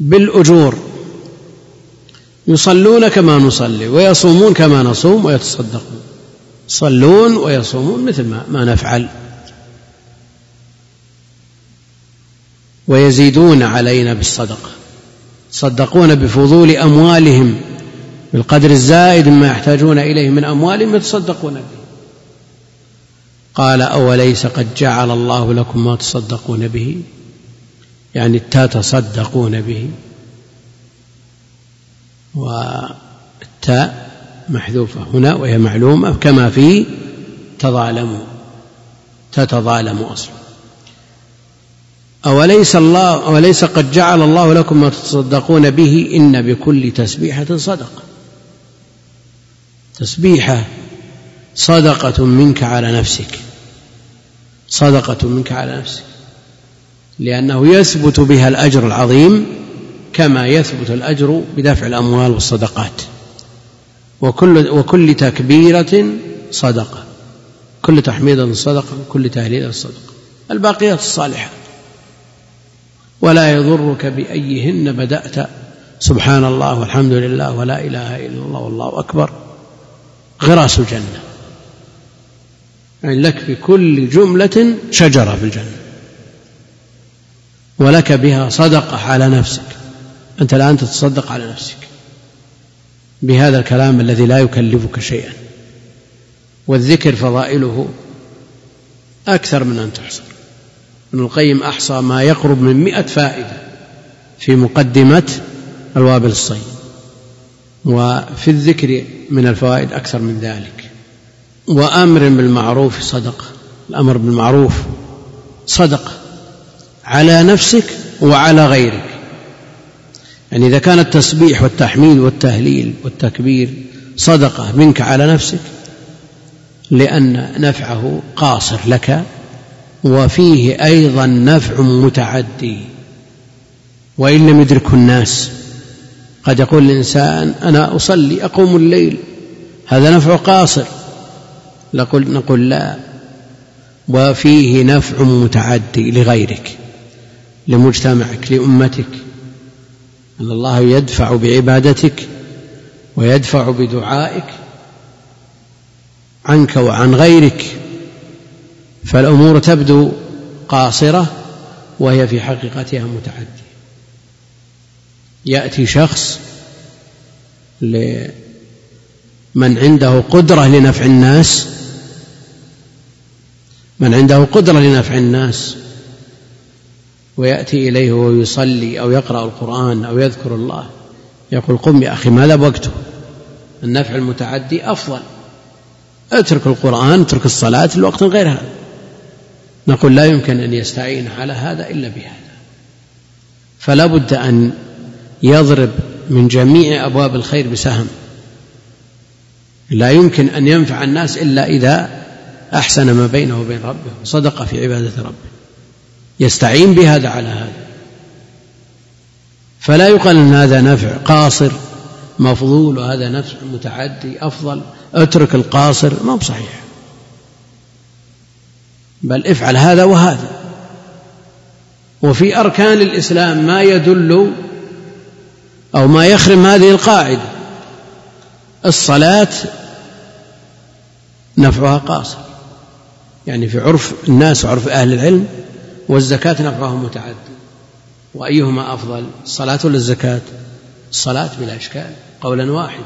بالأجور يصلون كما نصلي ويصومون كما نصوم ويتصدقون. يصلون ويصومون مثل ما, ما نفعل. ويزيدون علينا بالصدقه يتصدقون بفضول أموالهم بالقدر الزائد مما يحتاجون إليه من أموالهم يتصدقون به. قال أوليس قد جعل الله لكم ما تصدقون به؟ يعني تتصدقون به. والتاء محذوفة هنا وهي معلومة كما في تظالموا. تتظالموا أصلا. أوليس الله أوليس قد جعل الله لكم ما تتصدقون به؟ إن بكل تسبيحة صدقة. تسبيحة صدقة منك على نفسك. صدقة منك على نفسك. لأنه يثبت بها الأجر العظيم كما يثبت الأجر بدفع الأموال والصدقات. وكل وكل تكبيرة صدقة. كل تحميدة صدقة وكل تهليلة صدقة. الباقيات الصالحات ولا يضرك بأيهن بدأت. سبحان الله والحمد لله ولا إله إلا الله والله أكبر. غراس الجنة يعني لك في كل جملة شجرة في الجنة. ولك بها صدقة على نفسك. أنت الآن تتصدق على نفسك بهذا الكلام الذي لا يكلفك شيئا. والذكر فضائله أكثر من أن تحصر. ابن القيم أحصى ما يقرب من مئة فائدة في مقدمة الوابل الصيد. وفي الذكر من الفوائد أكثر من ذلك. وأمر بالمعروف صدقة الأمر بالمعروف صدقة على نفسك وعلى غيرك. يعني إذا كان التسبيح والتحميد والتهليل والتكبير صدقة منك على نفسك لأن نفعه قاصر لك وفيه أيضا نفع متعدي. وإن لم يدركه الناس قد يقول الإنسان أنا أصلي أقوم الليل هذا نفع قاصر. نقول, نقول لا. وفيه نفع متعدي لغيرك لمجتمعك لأمتك. أن الله يدفع بعبادتك ويدفع بدعائك عنك وعن غيرك. فالأمور تبدو قاصرة وهي في حقيقتها متعدية. يأتي شخص لمن عنده قدرة لنفع الناس من عنده قدرة لنفع الناس ويأتي إليه وهو يصلي أو يقرأ القرآن أو يذكر الله يقول قم يا أخي ماذا بوقته النفع المتعدي أفضل. اترك القرآن اترك الصلاة لوقت غير هذا. نقول لا يمكن أن يستعين على هذا إلا بهذا. فلا بد أن يضرب من جميع أبواب الخير بسهم. لا يمكن أن ينفع الناس إلا إذا أحسن ما بينه وبين ربه وصدق في عبادة ربه. يستعين بهذا على هذا. فلا يقال أن هذا نفع قاصر مفضول وهذا نفع متعدي أفضل اترك القاصر. ما هو صحيح. بل افعل هذا وهذا. وفي أركان الإسلام ما يدل أو ما يخرم هذه القاعدة. الصلاة نفعها قاصر. يعني في عرف الناس وعرف أهل العلم والزكاة نفعها متعدي وأيهما أفضل الصلاة ولا الزكاة؟ الصلاة بلا إشكال قولا واحدا.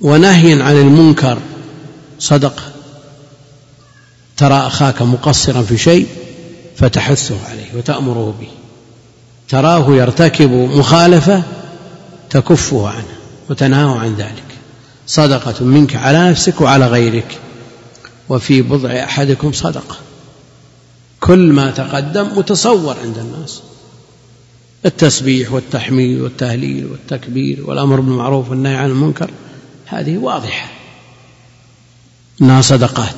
ونهي عن المنكر صدقة ترى أخاك مقصرا في شيء فتحثه عليه وتأمره به. تراه يرتكب مخالفة تكفه عنه وتنهاه عن ذلك. صدقة منك على نفسك وعلى غيرك. وفي بضع أحدكم صدقة. كل ما تقدم متصور عند الناس. التسبيح والتحميد والتهليل والتكبير والأمر بالمعروف والنهي عن المنكر هذه واضحة. أنها صدقات.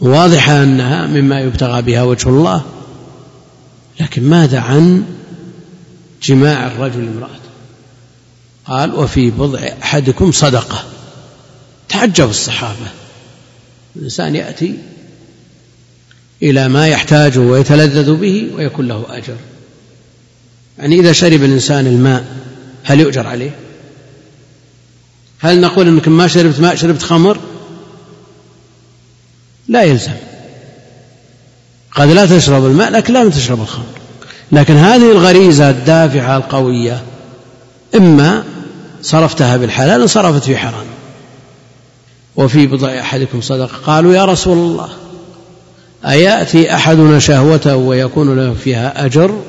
واضحة أنها مما يبتغى بها وجه الله لكن ماذا عن جماع الرجل امرأته؟ قال وفي بضع أحدكم صدقة. تعجب الصحابة. الإنسان يأتي إلى ما يحتاجه ويتلذذ به ويكون له أجر. يعني إذا شرب الإنسان الماء هل يؤجر عليه؟ هل نقول أنك ما شربت ماء شربت خمر؟ لا يلزم. قد لا تشرب الماء لكن لا تشرب الخمر. لكن هذه الغريزة الدافعة القوية إما صرفتها بالحلال انصرفت في حرام. وفي بضع أحدكم صدقة. قالوا يا رسول الله أيأتي أحدنا شهوته ويكون له فيها أجر؟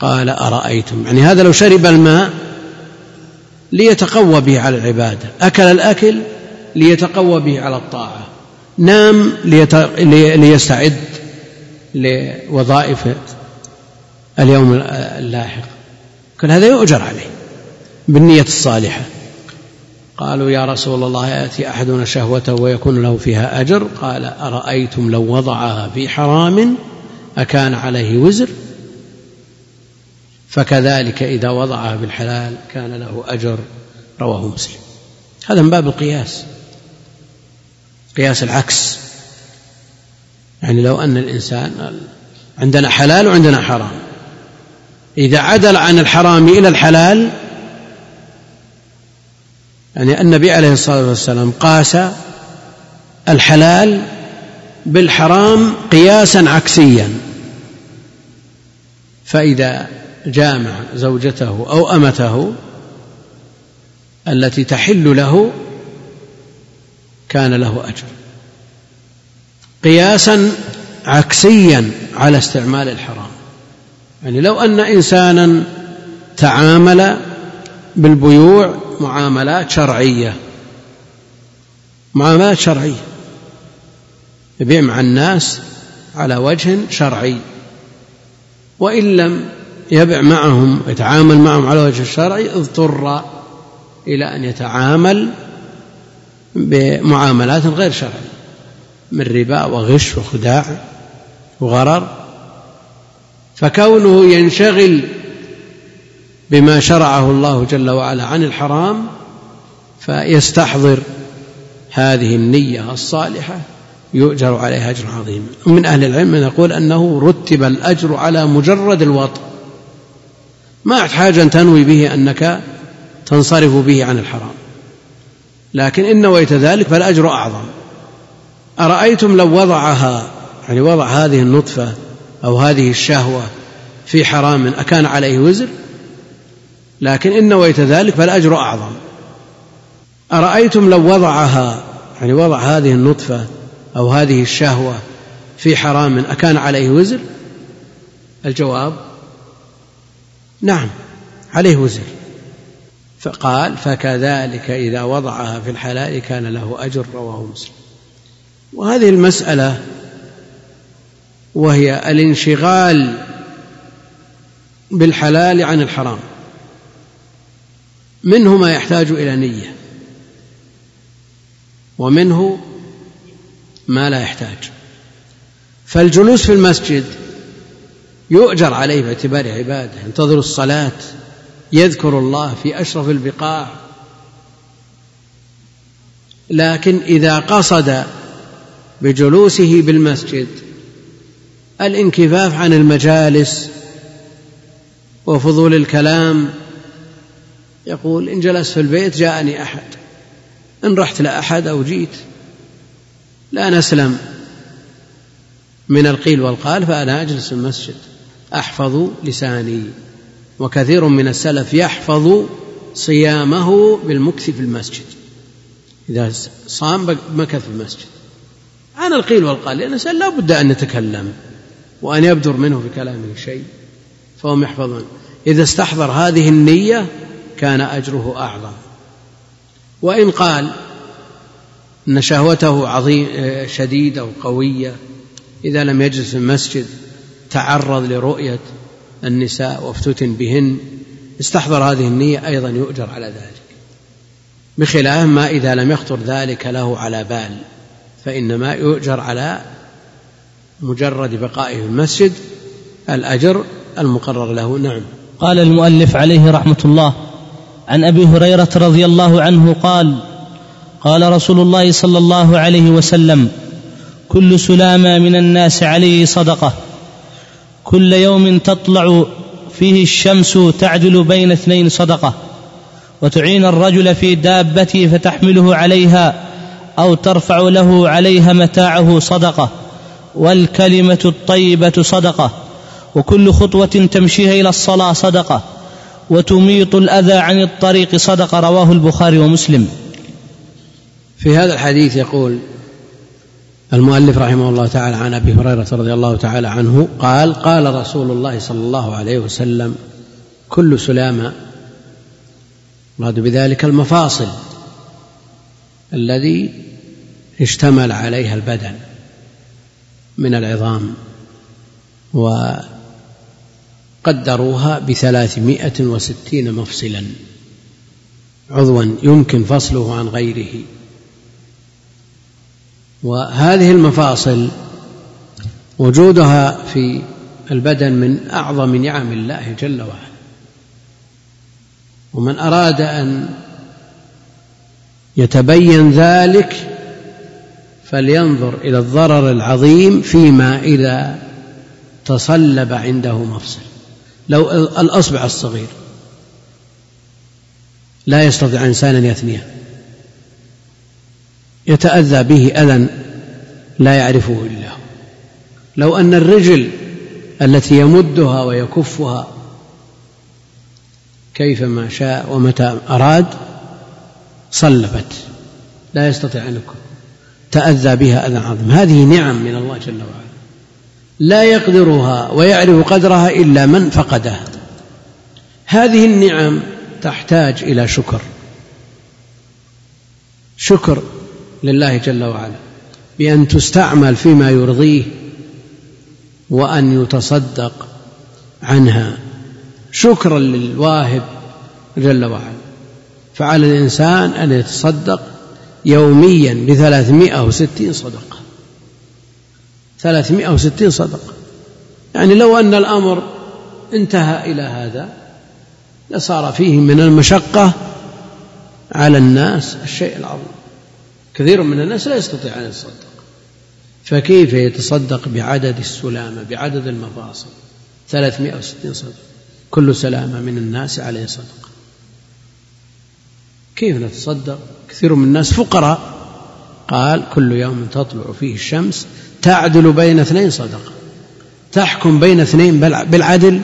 قال أرأيتم؟ يعني هذا لو شرب الماء ليتقوى به على العبادة. أكل الأكل ليتقوى به على الطاعة. نام ليستعد لوظائف اليوم اللاحق. كل هذا يؤجر عليه بالنية الصالحة. قالوا يا رسول الله يأتي أحدنا شهوته ويكون له فيها أجر؟ قال أرأيتم لو وضعها في حرام أكان عليه وزر؟ فكذلك إذا وضعها بالحلال كان له أجر رواه مسلم. هذا من باب القياس. قياس العكس. يعني لو أن الإنسان عندنا حلال وعندنا حرام. إذا عدل عن الحرام إلى الحلال يعني النبي عليه الصلاة والسلام قاس الحلال بالحرام قياسا عكسيا. فإذا جامع زوجته أو أمته التي تحل له كان له أجر. قياسا عكسيا على استعمال الحرام. يعني لو أن إنسانا تعامل بالبيوع معاملات شرعية. معاملات شرعية. يبيع مع الناس على وجه شرعي. وإن لم يبع معهم ويتعامل معهم على وجه الشرعي اضطر إلى أن يتعامل بمعاملات غير شرعية. من ربا وغش وخداع وغرر. فكونه ينشغل بما شرعه الله جل وعلا عن الحرام فيستحضر هذه النية الصالحة يؤجر عليها أجر عظيم. ومن أهل العلم من يقول أنه رتب الأجر على مجرد الوطء. ما حاجة تنوي به أنك تنصرف به عن الحرام. لكن إن نويت ذلك فالأجر أعظم. أرأيتم لو وضعها يعني وضع هذه النطفة أو هذه الشهوة في حرام أكان عليه وزر؟ لكن إن نويت ذلك فالأجر أعظم. أرأيتم لو وضعها يعني وضع هذه النطفة أو هذه الشهوة في حرام أكان عليه وزر؟ الجواب نعم عليه وزر. فقال فكذلك إذا وضعها في الحلال كان له أجر رواه مسلم. وهذه المسألة وهي الانشغال بالحلال عن الحرام. منه ما يحتاج إلى نية ومنه ما لا يحتاج. فالجلوس في المسجد يؤجر عليه باعتباره عبادة ينتظر الصلاة يذكر الله في أشرف البقاع. لكن إذا قصد بجلوسه بالمسجد الانكفاف عن المجالس وفضول الكلام يقول إن جلست في البيت جاءني أحد إن رحت لأحد أو جيت لا نسلم. من القيل والقال فأنا أجلس في المسجد أحفظ لساني وكثير من السلف يحفظ صيامه بالمكث في المسجد. إذا صام مكث في المسجد. عن القيل والقال لأن الإنسان لا بد أن يتكلم وأن يبدر منه في كلامه شيء فهم يحفظون. إذا استحضر هذه النية كان أجره أعظم. وإن قال أن شهوته عظيم شديدة وقوية إذا لم يجلس في المسجد تعرض لرؤية النساء وافتتن بهن استحضر هذه النية أيضا يؤجر على ذلك. بخلاف ما إذا لم يخطر ذلك له على بال فإنما يؤجر على مجرد بقائه في المسجد الأجر المقرر له. نعم. قال المؤلف عليه رحمة الله عن أبي هريرة رضي الله عنه قال قال رسول الله صلى الله عليه وسلم كل سلامة من الناس عليه صدقة. كل يوم تطلع فيه الشمس تعدل بين اثنين صدقة. وتعين الرجل في دابته فتحمله عليها أو ترفع له عليها متاعه صدقة. والكلمة الطيبة صدقة. وكل خطوة تمشيها إلى الصلاة صدقة. وتميط الأذى عن الطريق صدقة رواه البخاري ومسلم. في هذا الحديث يقول المؤلف رحمه الله تعالى عن أبي هريرة رضي الله تعالى عنه قال قال رسول الله صلى الله عليه وسلم كل سلامة مراد بذلك المفاصل الذي اشتمل عليها البدن من العظام وقدروها بثلاثمائة وستين مفصلا. عضوا يمكن فصله عن غيره. وهذه المفاصل وجودها في البدن من أعظم نعم الله جل وعلا. ومن أراد أن يتبين ذلك فلينظر إلى الضرر العظيم فيما إذا تصلب عنده مفصل. لو الأصبع الصغير لا يستطيع إنسان أن يثنيه. يتأذى به أذى لا يعرفه إلا هو. لو أن الرجل التي يمدها ويكفها كيفما شاء ومتى أراد صلبت لا يستطيع أن يكف تأذى بها أذى عظيم. هذه نعم من الله جل وعلا. لا يقدرها ويعرف قدرها إلا من فقدها. هذه النعم تحتاج إلى شكر. شكر لله جل وعلا بأن تستعمل فيما يرضيه وأن يتصدق عنها. شكرا للواهب جل وعلا. فعلى الإنسان أن يتصدق يوميا بثلاثمائة وستين صدقة. ثلاثمائة وستين صدقة. يعني لو أن الأمر انتهى إلى هذا لصار فيه من المشقة على الناس الشيء العظيم. كثير من الناس لا يستطيع أن يتصدق. فكيف يتصدق بعدد السلامة بعدد المفاصل؟ 360 صدقة. كل سلامة من الناس عليه صدقة. كيف نتصدق؟ كثير من الناس فقراء. قال كل يوم تطلع فيه الشمس تعدل بين اثنين صدقة. تحكم بين اثنين بالعدل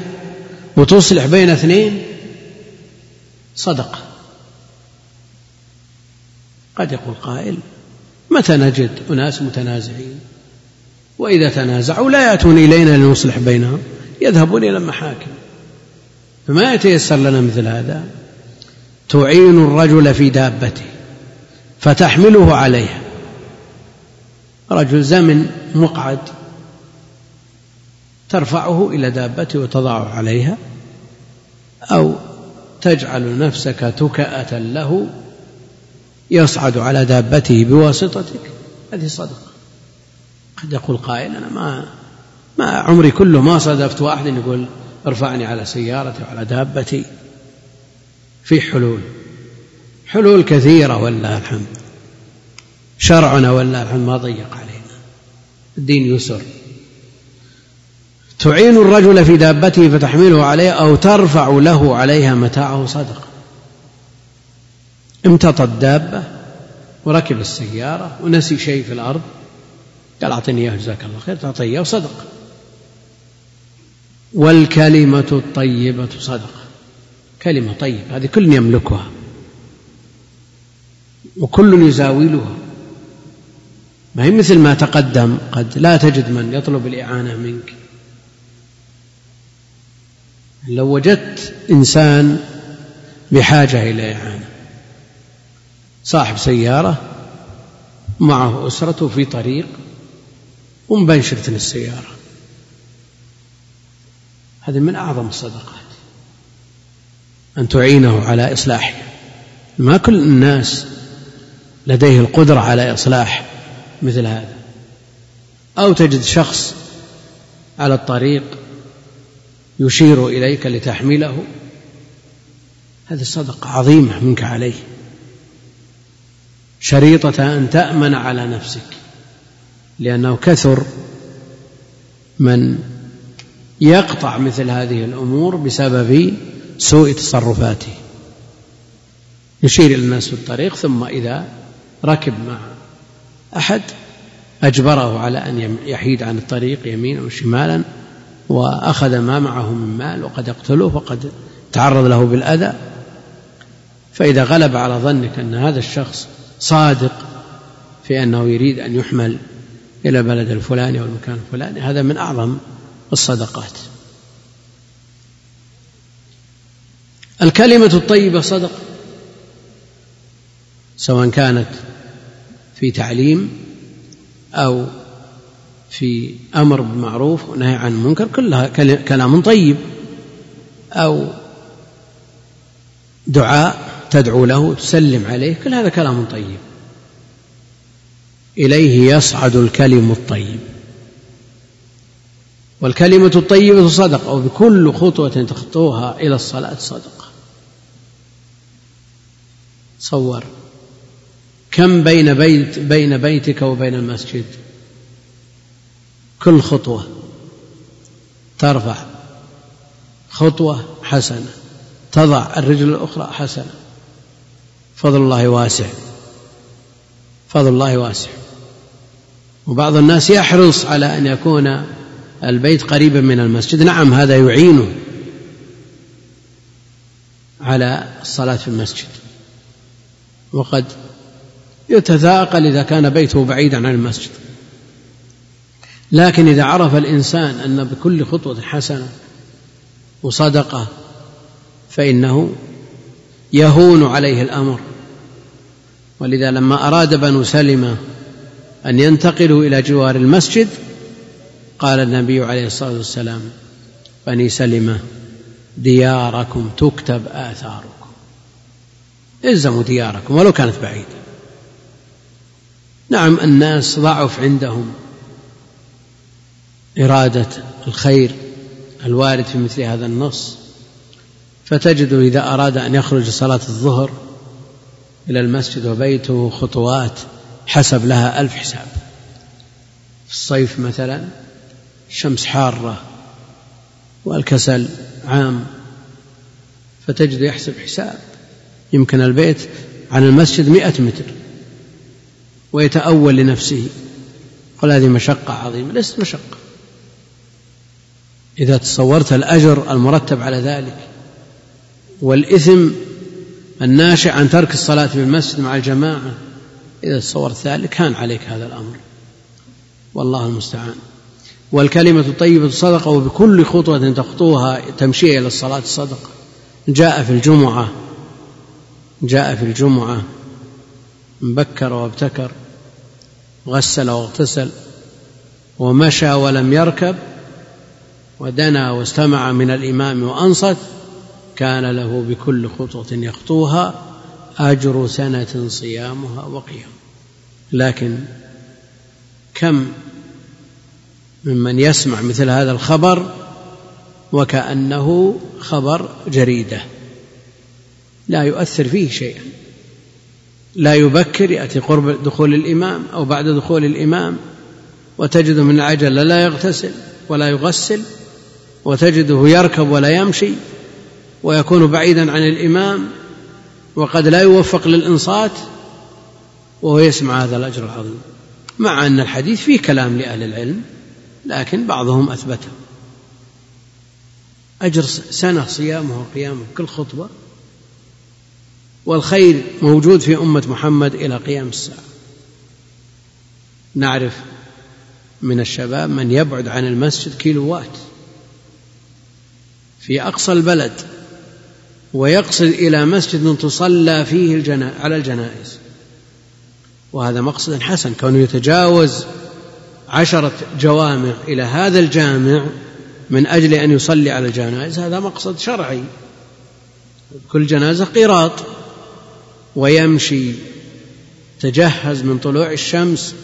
وتصلح بين اثنين صدقة. قد يقول قائل متى نجد أناس متنازعين؟ وإذا تنازعوا لا يأتون إلينا لنصلح بينهم يذهبون إلى المحاكم. فما يتيسر لنا مثل هذا؟ تعين الرجل في دابته فتحمله عليها. رجل زمن مقعد ترفعه إلى دابته وتضعه عليها أو تجعل نفسك تكأة له يصعد على دابته بواسطتك. هذه صدقة. قد يقول قائل أنا ما ما عمري كله ما صادفت واحد يقول ارفعني على سيارتي وعلى دابتي. في حلول. حلول كثيرة ولله الحمد. شرعنا ولله الحمد ما ضيق علينا. الدين يسر. تعين الرجل في دابته فتحمله عليه أو ترفع له عليها متاعه صدقة امتطى الدابة وركب السيارة ونسي شيء في الأرض. قال أعطني إياه جزاك الله خير. تعطيه إياه وصدقة والكلمة الطيبة صدقة كلمة طيبة هذه كل يملكها. وكل يزاولها. ما هي مثل ما تقدم قد لا تجد من يطلب الإعانة منك. لو وجدت إنسان بحاجة إلى إعانة صاحب سيارة معه أسرته في طريق ومبنشرة السيارة. هذه من أعظم الصدقات أن تعينه على إصلاحه. ما كل الناس لديه القدرة على إصلاح مثل هذا. أو تجد شخص على الطريق يشير إليك لتحمله. هذه صدقة عظيمة منك عليه. شريطة أن تأمن على نفسك. لأنه كثر من يقطع مثل هذه الأمور بسبب سوء تصرفاته. يشير إلى الناس في الطريق ثم إذا ركب مع أحد أجبره على أن يحيد عن الطريق يمينا وشمالا وأخذ ما معه من مال وقد يقتله فقد تعرض له بالأذى. فإذا غلب على ظنك أن هذا الشخص صادق في أنه يريد أن يحمل إلى البلد الفلاني أو المكان الفلاني هذا من أعظم الصدقات. الكلمة الطيبة صدقة سواء كانت في تعليم أو في أمر بالمعروف ونهي عن المنكر كلها كلام طيب. أو دعاء تدعو له تسلم عليه كل هذا كلام طيب. إليه يصعد الكلم الطيب. والكلمة الطيبة صدقة وبكل خطوة تخطوها إلى الصلاة صدقة. تصور كم بين بيت بين بيتك وبين المسجد؟ كل خطوة ترفع. خطوة حسنة. تضع الرجل الأخرى حسنة. فضل الله واسع. فضل الله واسع. وبعض الناس يحرص على أن يكون البيت قريبا من المسجد. نعم هذا يعينه على الصلاة في المسجد. وقد يتثاقل إذا كان بيته بعيدا عن المسجد. لكن إذا عرف الإنسان أن بكل خطوة حسنة وصدقة فإنه يهون عليه الأمر. ولذا لما أراد بنو سلمة أن ينتقلوا إلى جوار المسجد قال النبي عليه الصلاة والسلام بني سلمة دياركم تكتب آثاركم. إلزموا دياركم ولو كانت بعيدة. نعم الناس ضعف عندهم. إرادة الخير الوارد في مثل هذا النص. فتجد إذا أراد أن يخرج صلاة الظهر إلى المسجد وبيته خطوات حسب لها ألف حساب. في الصيف مثلا الشمس حارة والكسل عام فتجد يحسب حساب. يمكن البيت عن المسجد مئة متر. ويتأول لنفسه. قل هذه مشقة عظيمة. ليست مشقة. إذا تصورت الأجر المرتب على ذلك والإثم الناشئ عن ترك الصلاة في المسجد مع الجماعة إذا تصورت ذلك كان عليك هذا الأمر. والله المستعان. والكلمة الطيبة صدقة وبكل خطوة تخطوها تمشي إلى الصلاة صدقة جاء في الجمعة. جاء في الجمعة. بكر وابتكر. غسل واغتسل ومشى ولم يركب ودنا واستمع من الإمام وأنصت كان له بكل خطوة يخطوها أجر سنة صيامها وقيام. لكن كم ممن يسمع مثل هذا الخبر وكأنه خبر جريدة لا يؤثر فيه شيئا. لا يبكر يأتي قرب دخول الإمام أو بعد دخول الإمام وتجد من العجل لا يغتسل ولا يغسل وتجده يركب ولا يمشي ويكون بعيدا عن الإمام وقد لا يوفق للإنصات وهو يسمع هذا الأجر العظيم. مع أن الحديث فيه كلام لأهل العلم لكن بعضهم أثبته. أجر سنة صيامه وقيامه كل خطبة والخير موجود في أمة محمد إلى قيام الساعة. نعرف من الشباب من يبعد عن المسجد كيلوات في أقصى البلد ويقصد إلى مسجد تصلى فيه الجنا... على الجنائز. وهذا مقصد حسن كونه يتجاوز عشرة جوامع إلى هذا الجامع من أجل أن يصلي على الجنائز هذا مقصد شرعي. كل جنازة قيراط. ويمشي تجهز من طلوع الشمس.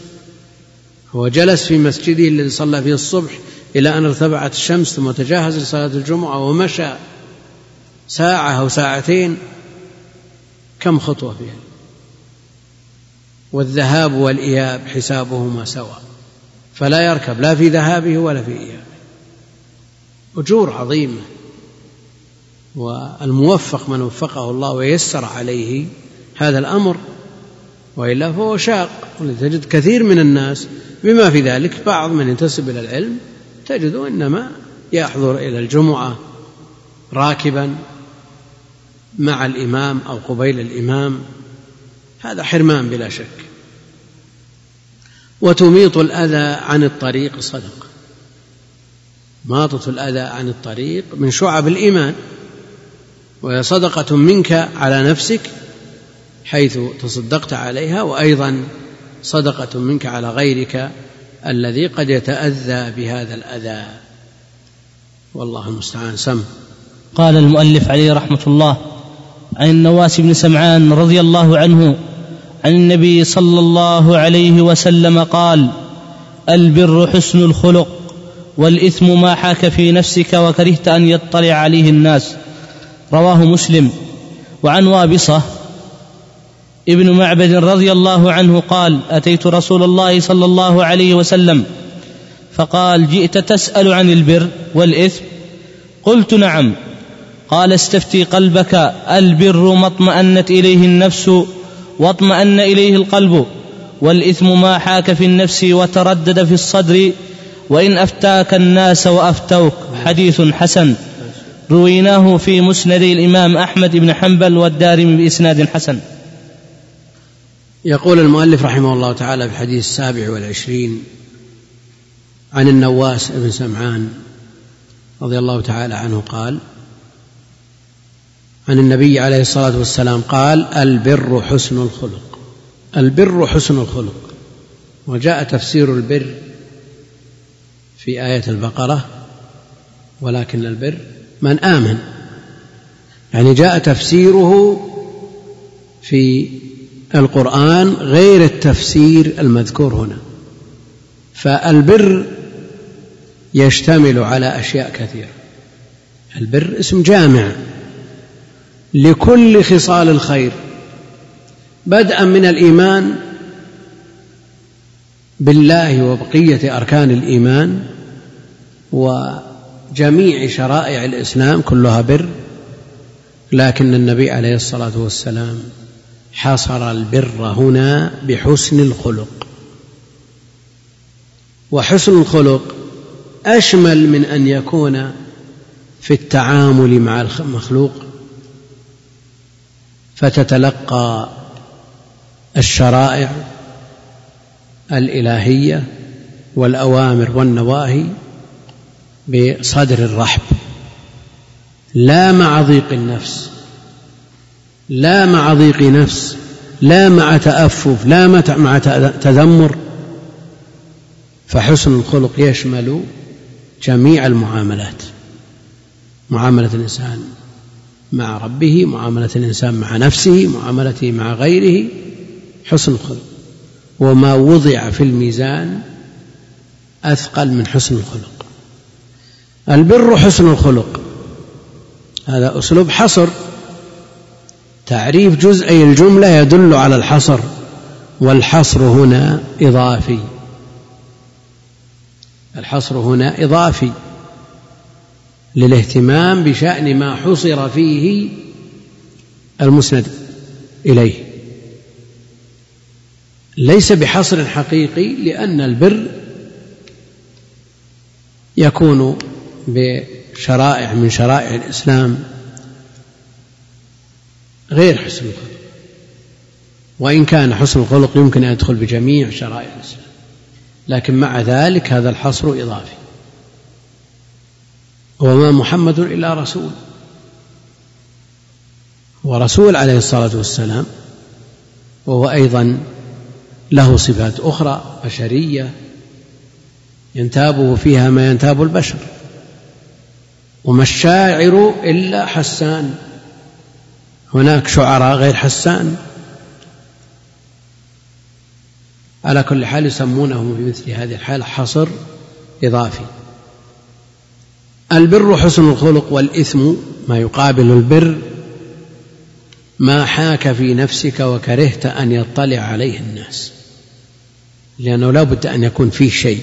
هو جلس في مسجده الذي صلى فيه الصبح إلى أن ارتفعت الشمس ثم تجهز لصلاة الجمعة ومشى ساعة أو ساعتين. كم خطوة فيها؟ والذهاب والإياب حسابهما سواء فلا يركب لا في ذهابه ولا في إيابه. أجور عظيمة. والموفق من وفقه الله ويسر عليه هذا الأمر وإلا فهو شاق ولتجد كثير من الناس بما في ذلك بعض من ينتسب إلى العلم تجد إنما يحضر إلى الجمعة راكبا مع الإمام أو قبيل الإمام. هذا حرمان بلا شك. وتميط الأذى عن الطريق صدقة ماطة الأذى عن الطريق من شعب الإيمان. وهي صدقة منك على نفسك حيث تصدقت عليها وأيضا صدقة منك على غيرك الذي قد يتأذى بهذا الأذى. والله المستعان. سم. قال المؤلف عليه رحمة الله عن النواس بن سمعان رضي الله عنه عن النبي صلى الله عليه وسلم قال البر حسن الخلق والإثم ما حاك في نفسك وكرهت أن يطلع عليه الناس. رواه مسلم. وعن وابصة ابن معبد رضي الله عنه قال أتيت رسول الله صلى الله عليه وسلم فقال جئت تسأل عن البر والإثم؟ قلت نعم. قال استفتي قلبك البر ما اطمأنت إليه النفس واطمأن إليه القلب والإثم ما حاك في النفس وتردد في الصدر وإن أفتاك الناس وأفتوك. حديث حسن. رويناه في مسند الإمام أحمد بن حنبل والدارم بإسناد حسن. يقول المؤلف رحمه الله تعالى في الحديث السابع والعشرين عن النواس بن سمعان رضي الله تعالى عنه قال عن النبي عليه الصلاة والسلام قال البر حسن الخلق. البر حسن الخلق. وجاء تفسير البر في آية البقرة ولكن البر من آمن. يعني جاء تفسيره في القرآن غير التفسير المذكور هنا. فالبر يشتمل على أشياء كثيرة. البر اسم جامع لكل خصال الخير بدءا من الإيمان بالله وبقية أركان الإيمان وجميع شرائع الإسلام كلها بر لكن النبي عليه الصلاة والسلام حصر البر هنا بحسن الخلق. وحسن الخلق أشمل من أن يكون في التعامل مع المخلوق فتتلقى الشرائع الإلهية والأوامر والنواهي بصدر الرحب لا مع ضيق النفس. لا مع ضيق نفس لا مع تأفف لا مع تذمر. فحسن الخلق يشمل جميع المعاملات. معاملة الإنسان مع ربه معاملة الإنسان مع نفسه معاملته مع غيره. حسن الخلق. وما وضع في الميزان أثقل من حسن الخلق. البر حسن الخلق. هذا أسلوب حصر. تعريف جزئي الجملة يدل على الحصر والحصر هنا إضافي. الحصر هنا إضافي للاهتمام بشأن ما حصر فيه المسند إليه. ليس بحصر حقيقي لأن البر يكون بشرائع من شرائع الإسلام غير حسن الخلق. وإن كان حسن الخلق يمكن أن يدخل بجميع شرائع الإسلام لكن مع ذلك هذا الحصر إضافي. وما محمد إلا رسول. ورسول عليه الصلاة والسلام وهو أيضا له صفات أخرى بشرية ينتابه فيها ما ينتاب البشر. وما الشاعر إلا حسان. هناك شعراء غير حسان. على كل حال يسمونه في مثل هذه الحالة حصر إضافي. البر حسن الخلق والإثم ما يقابل البر. ما حاك في نفسك وكرهت أن يطلع عليه الناس. لأنه لا بد أن يكون فيه شيء.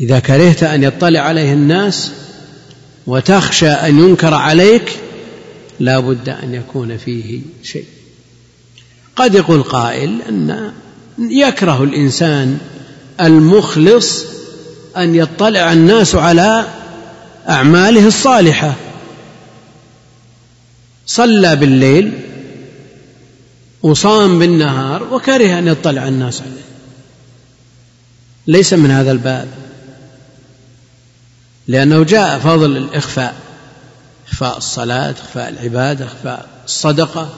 إذا كرهت أن يطلع عليه الناس وتخشى أن ينكر عليك لا بد أن يكون فيه شيء. قد يقول قائل أن يكره الإنسان المخلص أن يطلع الناس على أعماله الصالحة. صلى بالليل وصام بالنهار وكره أن يطلع الناس عليه. ليس من هذا الباب لأنه جاء فضل الإخفاء. إخفاء الصلاة إخفاء العبادة إخفاء الصدقة.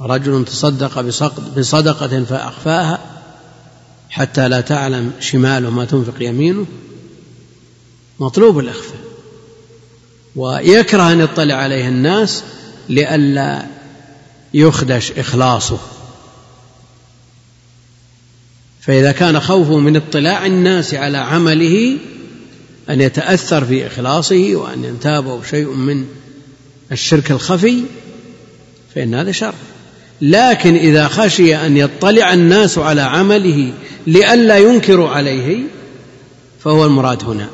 رجل تصدق بصدقة فأخفاها حتى لا تعلم شماله ما تنفق يمينه. مطلوب الإخفاء. ويكره أن يطلع عليه الناس لئلا يخدش إخلاصه. فإذا كان خوفه من اطلاع الناس على عمله أن يتأثر في إخلاصه وأن ينتابه شيء من الشرك الخفي فإن هذا شر. لكن إذا خشي أن يطلع الناس على عمله لئلا ينكروا عليه فهو المراد هنا.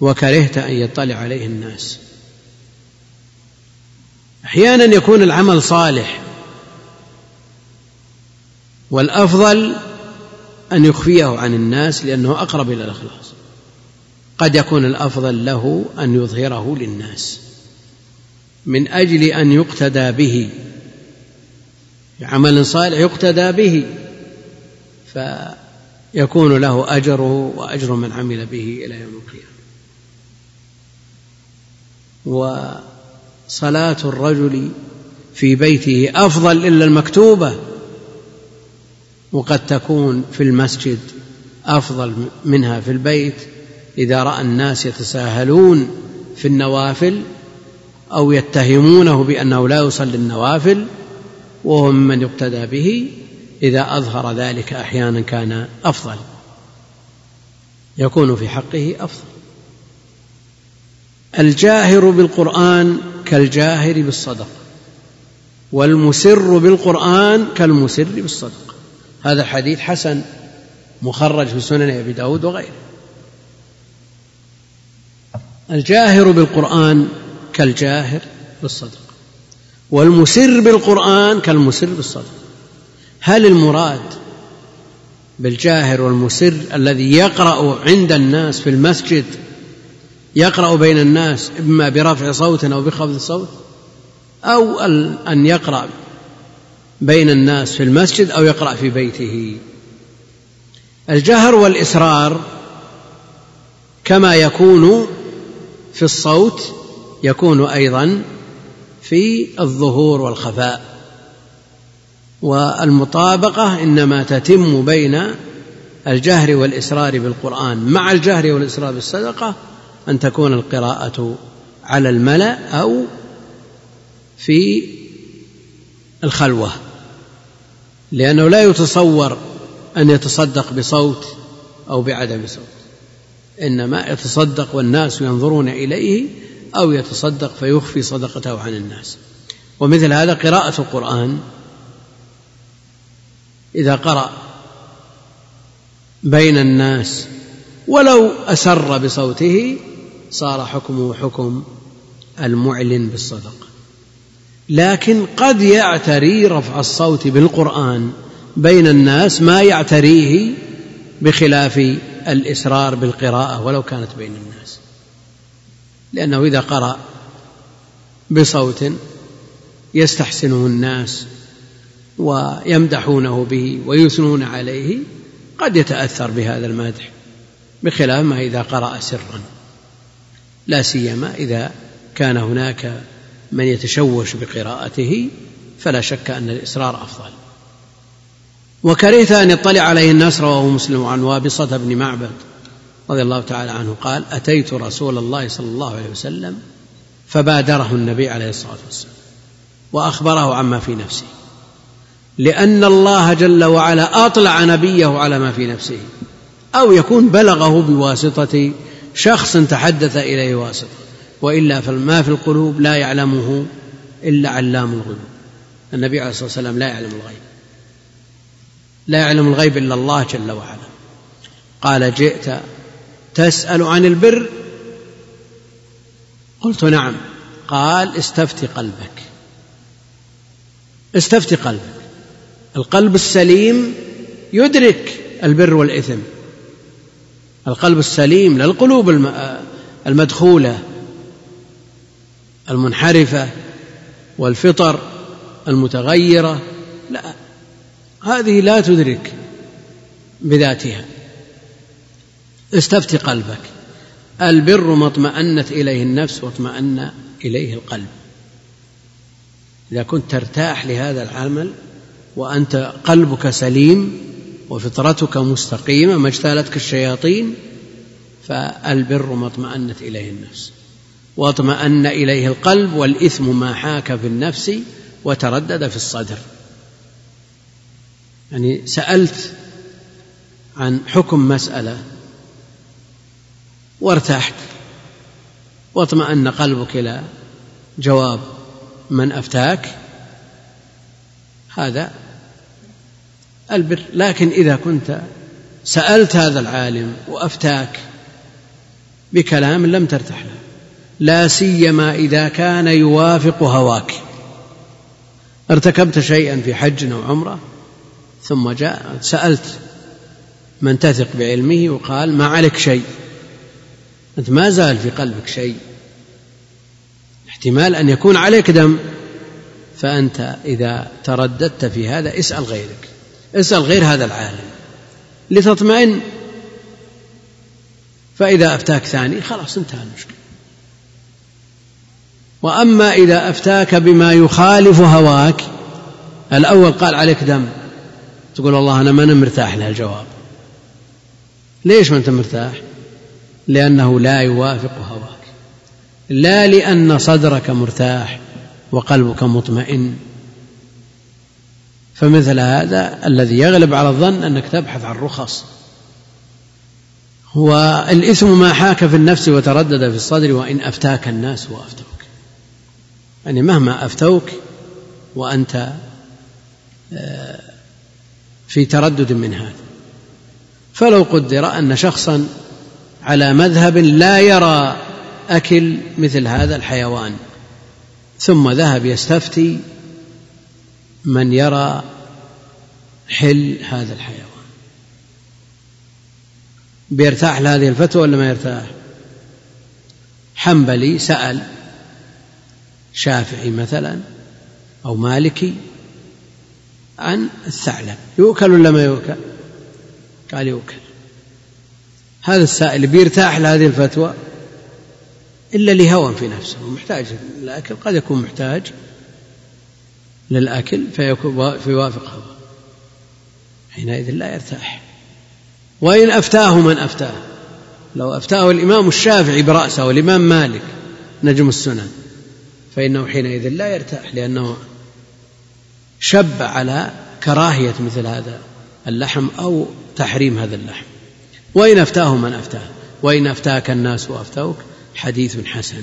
وكرهت أن يطلع عليه الناس. أحيانا يكون العمل صالح والأفضل أن يخفيه عن الناس لأنه أقرب إلى الإخلاص. قد يكون الأفضل له أن يظهره للناس من أجل أن يقتدى به. عمل صالح يقتدى به فيكون له أجره وأجر من عمل به إلى يوم القيامة. وصلاة الرجل في بيته أفضل إلا المكتوبة وقد تكون في المسجد أفضل منها في البيت. إذا رأى الناس يتساهلون في النوافل أو يتهمونه بأنه لا يصلي النوافل وهو ممن يقتدى به إذا أظهر ذلك أحيانا كان أفضل. يكون في حقه أفضل. الجاهر بالقرآن كالجاهر بالصدقة والمسر بالقرآن كالمسر بالصدقة هذا الحديث حسن مخرج في سنن أبي داود وغيره. الجاهر بالقرآن كالجاهر بالصدقة والمسر بالقرآن كالمسر بالصدقة هل المراد بالجاهر والمسر الذي يقرأ عند الناس في المسجد يقرأ بين الناس إما برفع صوت أو بخفض صوت أو أن يقرأ بين الناس في المسجد أو يقرأ في بيته؟ الجهر والإسرار كما يكون في الصوت يكون أيضا في الظهور والخفاء. والمطابقة إنما تتم بين الجهر والإسرار بالقرآن. مع الجهر والإسرار بالصدقة أن تكون القراءة على الملأ أو في الخلوة. لأنه لا يتصور أن يتصدق بصوت أو بعدم صوت. إنما يتصدق والناس ينظرون إليه أو يتصدق فيخفي صدقته عن الناس. ومثل هذا قراءة القرآن. إذا قرأ بين الناس ولو أسر بصوته صار حكمه حكم المعلن بالصدقة لكن قد يعتري رفع الصوت بالقرآن بين الناس ما يعتريه بخلاف الإسرار بالقراءة ولو كانت بين الناس. لأنه إذا قرأ بصوت يستحسنه الناس ويمدحونه به ويثنون عليه قد يتأثر بهذا المدح بخلاف ما إذا قرأ سرا. لا سيما إذا كان هناك من يتشوش بقراءته فلا شك أن الإسرار أفضل. وكرهت أن يطلع عليه الناس رواه مسلم عن وابصة بن معبد رضي الله تعالى عنه قال أتيت رسول الله صلى الله عليه وسلم فبادره النبي عليه الصلاة والسلام وأخبره عما في نفسه لأن الله جل وعلا أطلع نبيه على ما في نفسه أو يكون بلغه بواسطة شخص تحدث إليه واسطة وإلا فما في القلوب لا يعلمه إلا علام الغيوب. النبي عليه الصلاة والسلام لا يعلم الغيب. لا يعلم الغيب إلا الله جل وعلا. قال جئت تسأل عن البر؟ قلت نعم. قال استفت قلبك. استفت قلبك. القلب السليم يدرك البر والإثم. القلب السليم لا القلوب المدخولة المنحرفة والفطر المتغيرة. لا هذه لا تدرك بذاتها. استفت قلبك. البر ما اطمأنت إليه النفس واطمأن إليه القلب. إذا كنت ترتاح لهذا العمل وأنت قلبك سليم وفطرتك مستقيمة ما اجتالتك الشياطين فالبر ما اطمأنت إليه النفس. واطمأن إليه القلب والإثم ما حاك في النفس وتردد في الصدر. يعني سألت عن حكم مسألة وارتحت واطمأن قلبك إلى جواب من أفتاك. هذا البر. لكن إذا كنت سألت هذا العالم وأفتاك بكلام لم ترتاح له لا سيما إذا كان يوافق هواك. ارتكبت شيئا في حج أو عمرة ثم جاء سألت من تثق بعلمه وقال ما عليك شيء؟ أنت ما زال في قلبك شيء. احتمال أن يكون عليك دم. فأنت إذا ترددت في هذا اسأل غيرك. اسأل غير هذا العالم. لتطمئن. فإذا أفتاك ثاني خلاص انتهى المشكلة. وأما إذا أفتاك بما يخالف هواك الأول قال عليك دم. تقول والله أنا ما أنا مرتاح لهالجواب. ليش ما أنت مرتاح؟ لأنه لا يوافق هواك. لا لأن صدرك مرتاح وقلبك مطمئن. فمثل هذا الذي يغلب على الظن أنك تبحث عن رخص. والإثم ما حاك في النفس وتردد في الصدر وإن أفتاك الناس وأفتوك. يعني مهما أفتوك وأنت آه، في تردد من هذا. فلو قدر أن شخصا على مذهب لا يرى أكل مثل هذا الحيوان ثم ذهب يستفتي من يرى حل هذا الحيوان. بيرتاح لهذه الفتوى ولا ما يرتاح؟ حنبلي سأل شافعي مثلا أو مالكي عن الثعلب. يؤكل ولا ما يؤكل؟ قال يؤكل. هذا السائل بيرتاح لهذه الفتوى إلا لهوى في نفسه محتاج للأكل. قد يكون محتاج للأكل فيوافق هوى حينئذ لا يرتاح. وإن أفتاه من أفتاه. لو أفتاه الإمام الشافعي برأسه والإمام مالك نجم السنن فإنه حينئذ لا يرتاح لأنه شب على كراهية مثل هذا اللحم أو تحريم هذا اللحم. وإن أفتاه من أفتاه. وإن أفتاك الناس وأفتوك حديث حسن.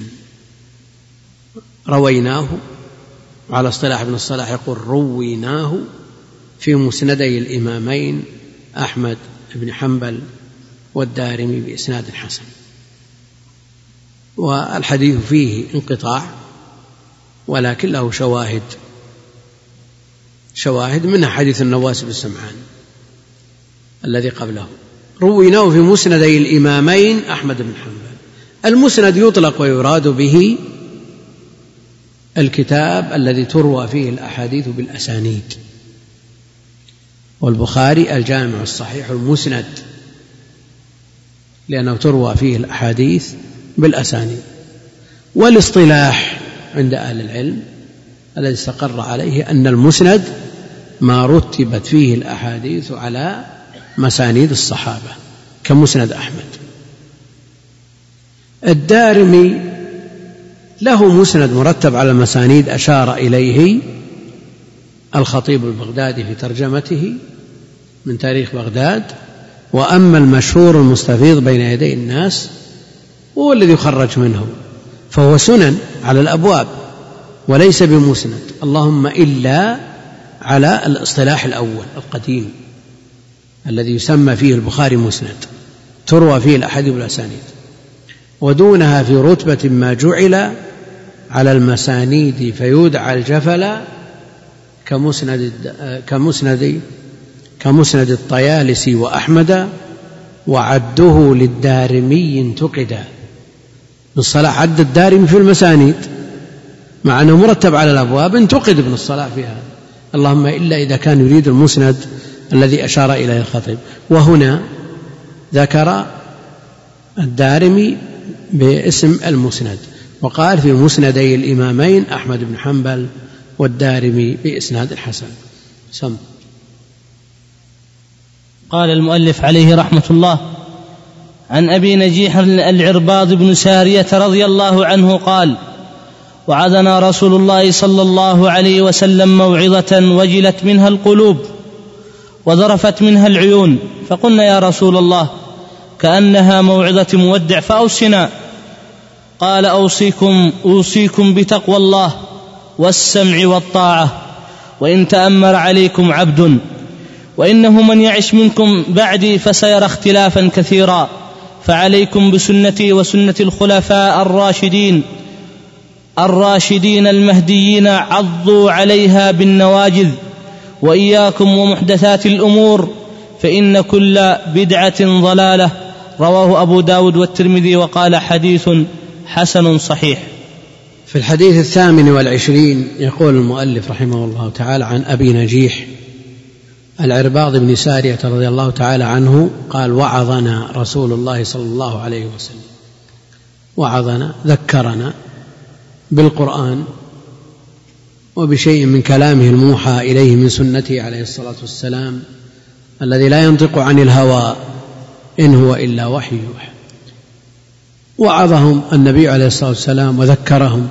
رويناه على اصطلاح ابن الصلاح يقول رويناه في مسندي الإمامين أحمد بن حنبل والدارمي بإسناد حسن. والحديث فيه انقطاع ولكن له شواهد شواهد منها حديث النواس بن سمعان الذي قبله. رويناه في مسندي الإمامين أحمد بن حنبل. المسند يطلق ويراد به الكتاب الذي تروى فيه الأحاديث بالأسانيد. والبخاري الجامع الصحيح المسند لأنه تروى فيه الأحاديث بالأسانيد. والاصطلاح عند أهل العلم الذي استقر عليه أن المسند ما رتبت فيه الأحاديث على مسانيد الصحابة كمسند أحمد. الدارمي له مسند مرتب على المسانيد أشار إليه الخطيب البغدادي في ترجمته من تاريخ بغداد وأما المشهور المستفيض بين يدي الناس هو الذي يخرج منه فهو سنن على الأبواب وليس بمسند. اللهم إلا على الاصطلاح الأول القديم الذي يسمى فيه البخاري مسند تروى فيه الأحاديث والأسانيد. ودونها في رتبة ما جعل على المسانيد فيودع الجفل كمسند كمسند كمسند الطيالسي وأحمد وعده للدارمي انتقدا الصلاح عد الدارمي في المسانيد مع أنه مرتب على الأبواب انتقد ابن الصلاح في هذا اللهم إلا إذا كان يريد المسند الذي أشار إليه الخطيب. وهنا ذكر الدارمي باسم المسند وقال في مسندي الإمامين أحمد بن حنبل والدارمي بإسناد الحسن سم. قال المؤلف عليه رحمة الله عن أبي نجيح العرباض بن سارية رضي الله عنه قال وعدنا رسول الله صلى الله عليه وسلم موعظة وجلت منها القلوب وذرفت منها العيون. فقلنا يا رسول الله كأنها موعظة مودع فأوصنا. قال أوصيكم أوصيكم بتقوى الله والسمع والطاعة وإن تأمر عليكم عبد وإنه من يعش منكم بعدي فسيرى اختلافا كثيرا. فعليكم بسنتي وسنة الخلفاء الراشدين. الراشدين المهديين عضوا عليها بالنواجذ وإياكم ومحدثات الأمور فإن كل بدعة ضلالة. رواه أبو داود والترمذي وقال حديث حسن صحيح. في الحديث الثامن والعشرين يقول المؤلف رحمه الله تعالى عن أبي نجيح العرباض بن سارية رضي الله تعالى عنه قال وعظنا رسول الله صلى الله عليه وسلم وعظنا ذكرنا بالقرآن وبشيء من كلامه الموحى إليه من سنته عليه الصلاة والسلام الذي لا ينطق عن الهوى إن هو إلا وحي يوحى. وعظهم النبي عليه الصلاة والسلام وذكرهم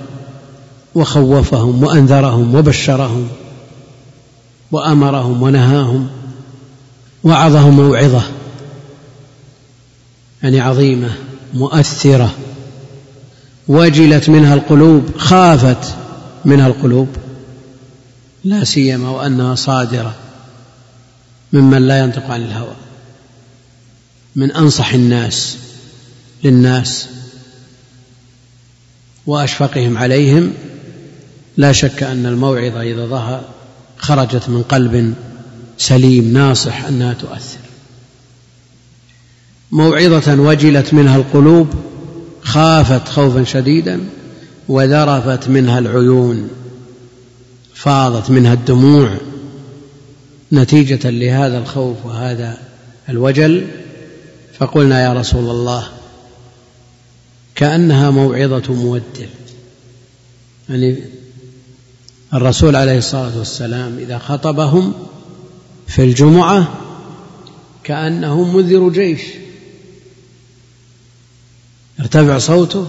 وخوفهم وأنذرهم وبشرهم وأمرهم ونهاهم وعظهم موعظة يعني عظيمة مؤثرة وجلت منها القلوب خافت منها القلوب. لا سيما وأنها صادرة ممن لا ينطق عن الهوى. من أنصح الناس للناس وأشفقهم عليهم. لا شك أن الموعظة إذا ظهر خرجت من قلب سليم ناصح أنها تؤثر. موعظة وجلت منها القلوب خافت خوفا شديدا وذرفت منها العيون فاضت منها الدموع. نتيجة لهذا الخوف وهذا الوجل فقلنا يا رسول الله كأنها موعظة مودع. يعني الرسول عليه الصلاة والسلام إذا خطبهم في الجمعة كأنه منذر جيش. يرتفع صوته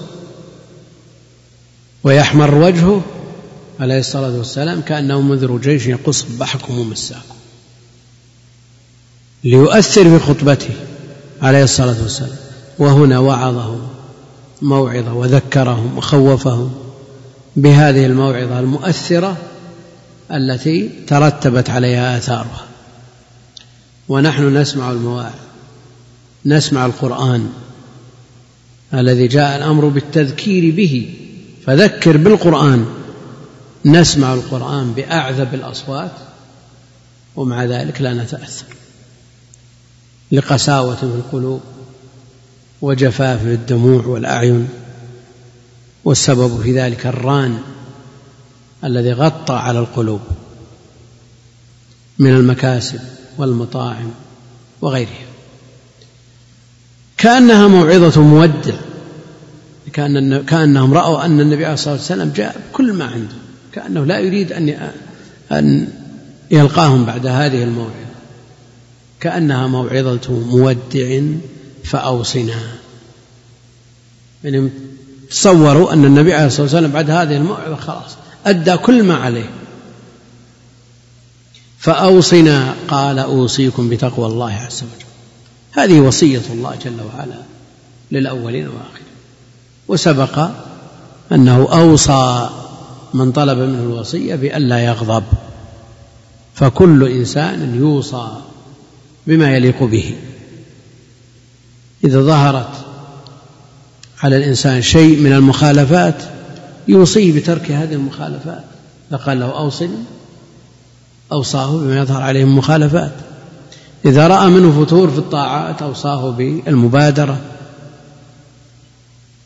ويحمر وجهه عليه الصلاة والسلام كأنه منذر جيش يقول صبحكم ومساكم. ليؤثر في خطبته عليه الصلاة والسلام. وهنا وعظهم موعظة وذكرهم وخوفهم بهذه الموعظة المؤثرة التي ترتبت عليها آثارها. ونحن نسمع المواعظ نسمع القرآن. الذي جاء الأمر بالتذكير به. فذكر بالقرآن. نسمع القرآن بأعذب الأصوات ومع ذلك لا نتأثر. لقساوة في القلوب وجفاف في الدموع والأعين والسبب في ذلك الران الذي غطى على القلوب من المكاسب والمطاعم وغيرها. كأنها موعظة مودع كأن كأنهم رأوا أن النبي عليه الصلاة والسلام جاء بكل ما عنده. كأنه لا يريد أن أن يلقاهم بعد هذه الموعظة. كأنها موعظة مودع فأوصنا. يعني تصوروا أن النبي عليه الصلاة والسلام بعد هذه الموعظة خلاص أدى كل ما عليه. فأوصنا قال أوصيكم بتقوى الله عز وجل. هذه وصية الله جل وعلا للأولين والآخرين. وسبق أنه أوصى من طلب منه الوصية بألا يغضب. فكل إنسان يوصى بما يليق به. إذا ظهرت على الإنسان شيء من المخالفات يوصيه بترك هذه المخالفات. فقال له أوصني أوصاه بما يظهر عليه من مخالفات إذا رأى منه فتور في الطاعات أوصاه بالمبادرة.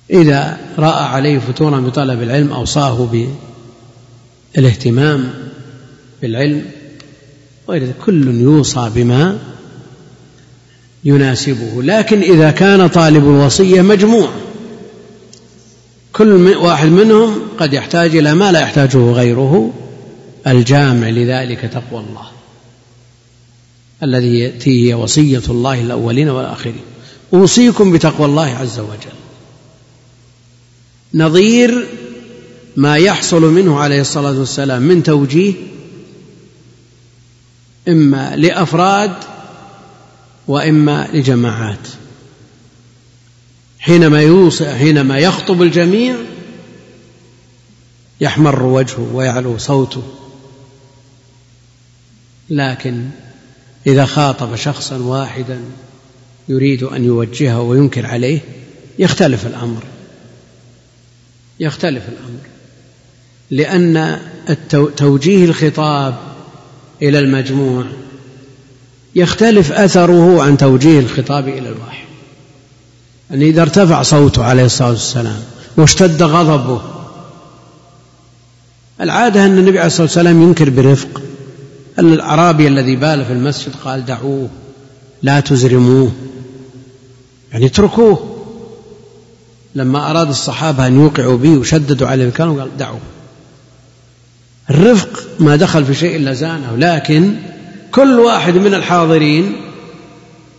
إذا رأى عليه فتورا بطلب العلم أوصاه بالاهتمام بالعلم. وغير كل يوصى بما يناسبه. لكن إذا كان طالب الوصية مجموع كل واحد منهم قد يحتاج إلى ما لا يحتاجه غيره الجامع. لذلك تقوى الله. الذي هي وصية الله الأولين والآخرين. أوصيكم بتقوى الله عز وجل. نظير ما يحصل منه عليه الصلاة والسلام من توجيه إما لأفراد وإما لجماعات. حينما يوصي حينما يخطب الجميع يحمر وجهه ويعلو صوته. لكن إذا خاطب شخصا واحدا يريد أن يوجهه وينكر عليه يختلف الأمر. يختلف الأمر. لأن توجيه الخطاب إلى المجموع يختلف أثره عن توجيه الخطاب إلى الواحد. أن إذا ارتفع صوته عليه الصلاة والسلام واشتد غضبه العادة أن النبي عليه الصلاة والسلام ينكر برفق. أن الأعرابي الذي بال في المسجد قال دعوه لا تزرموه. يعني اتركوه. لما أراد الصحابة أن يوقعوا به وشددوا عليه الكلام قال دعوه. الرفق ما دخل في شيء إلا زانه. لكن كل واحد من الحاضرين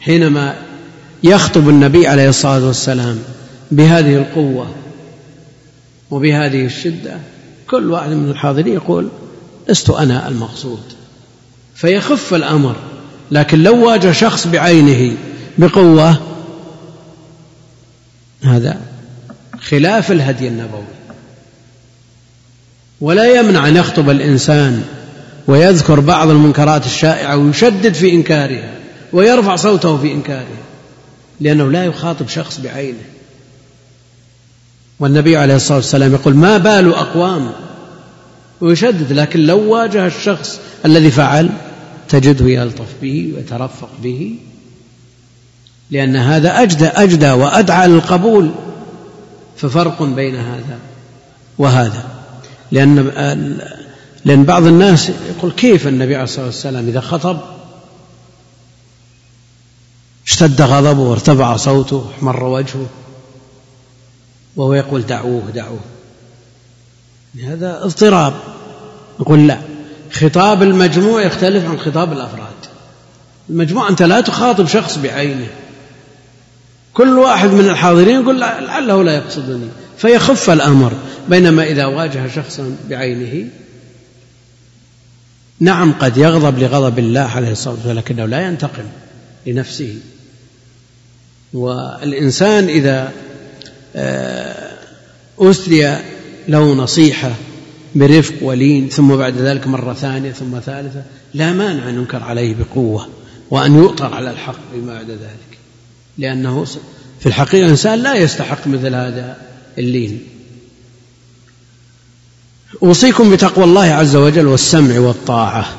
حينما يخطب النبي عليه الصلاة والسلام بهذه القوة وبهذه الشدة كل واحد من الحاضرين يقول لست أنا المقصود. فيخف الأمر لكن لو واجه شخص بعينه بقوة هذا خلاف الهدي النبوي. ولا يمنع أن يخطب الإنسان ويذكر بعض المنكرات الشائعة ويشدد في إنكارها ويرفع صوته في إنكارها لأنه لا يخاطب شخص بعينه. والنبي عليه الصلاة والسلام يقول ما بال أقوام ويشدد لكن لو واجه الشخص الذي فعل تجده يلطف به ويترفق به. لأن هذا أجدى أجدى وأدعى للقبول. ففرق بين هذا وهذا. لأن لأن بعض الناس يقول كيف النبي عليه الصلاة والسلام إذا خطب؟ اشتد غضبه وارتفع صوته احمر وجهه. وهو يقول دعوه دعوه. هذا اضطراب. نقول لا. خطاب المجموع يختلف عن خطاب الأفراد. المجموع أنت لا تخاطب شخص بعينه. كل واحد من الحاضرين يقول لعله لا يقصدني. فيخف الأمر. بينما إذا واجه شخصا بعينه نعم قد يغضب لغضب الله عليه الصلاة والسلام لكنه لا ينتقم لنفسه. والإنسان إذا آه، أسري له نصيحة برفق ولين ثم بعد ذلك مرة ثانية ثم ثالثة لا مانع أن ينكر عليه بقوة وأن يؤطر على الحق فيما بعد ذلك. لأنه في الحقيقة الإنسان لا يستحق مثل هذا اللين. أوصيكم بتقوى الله عز وجل والسمع والطاعة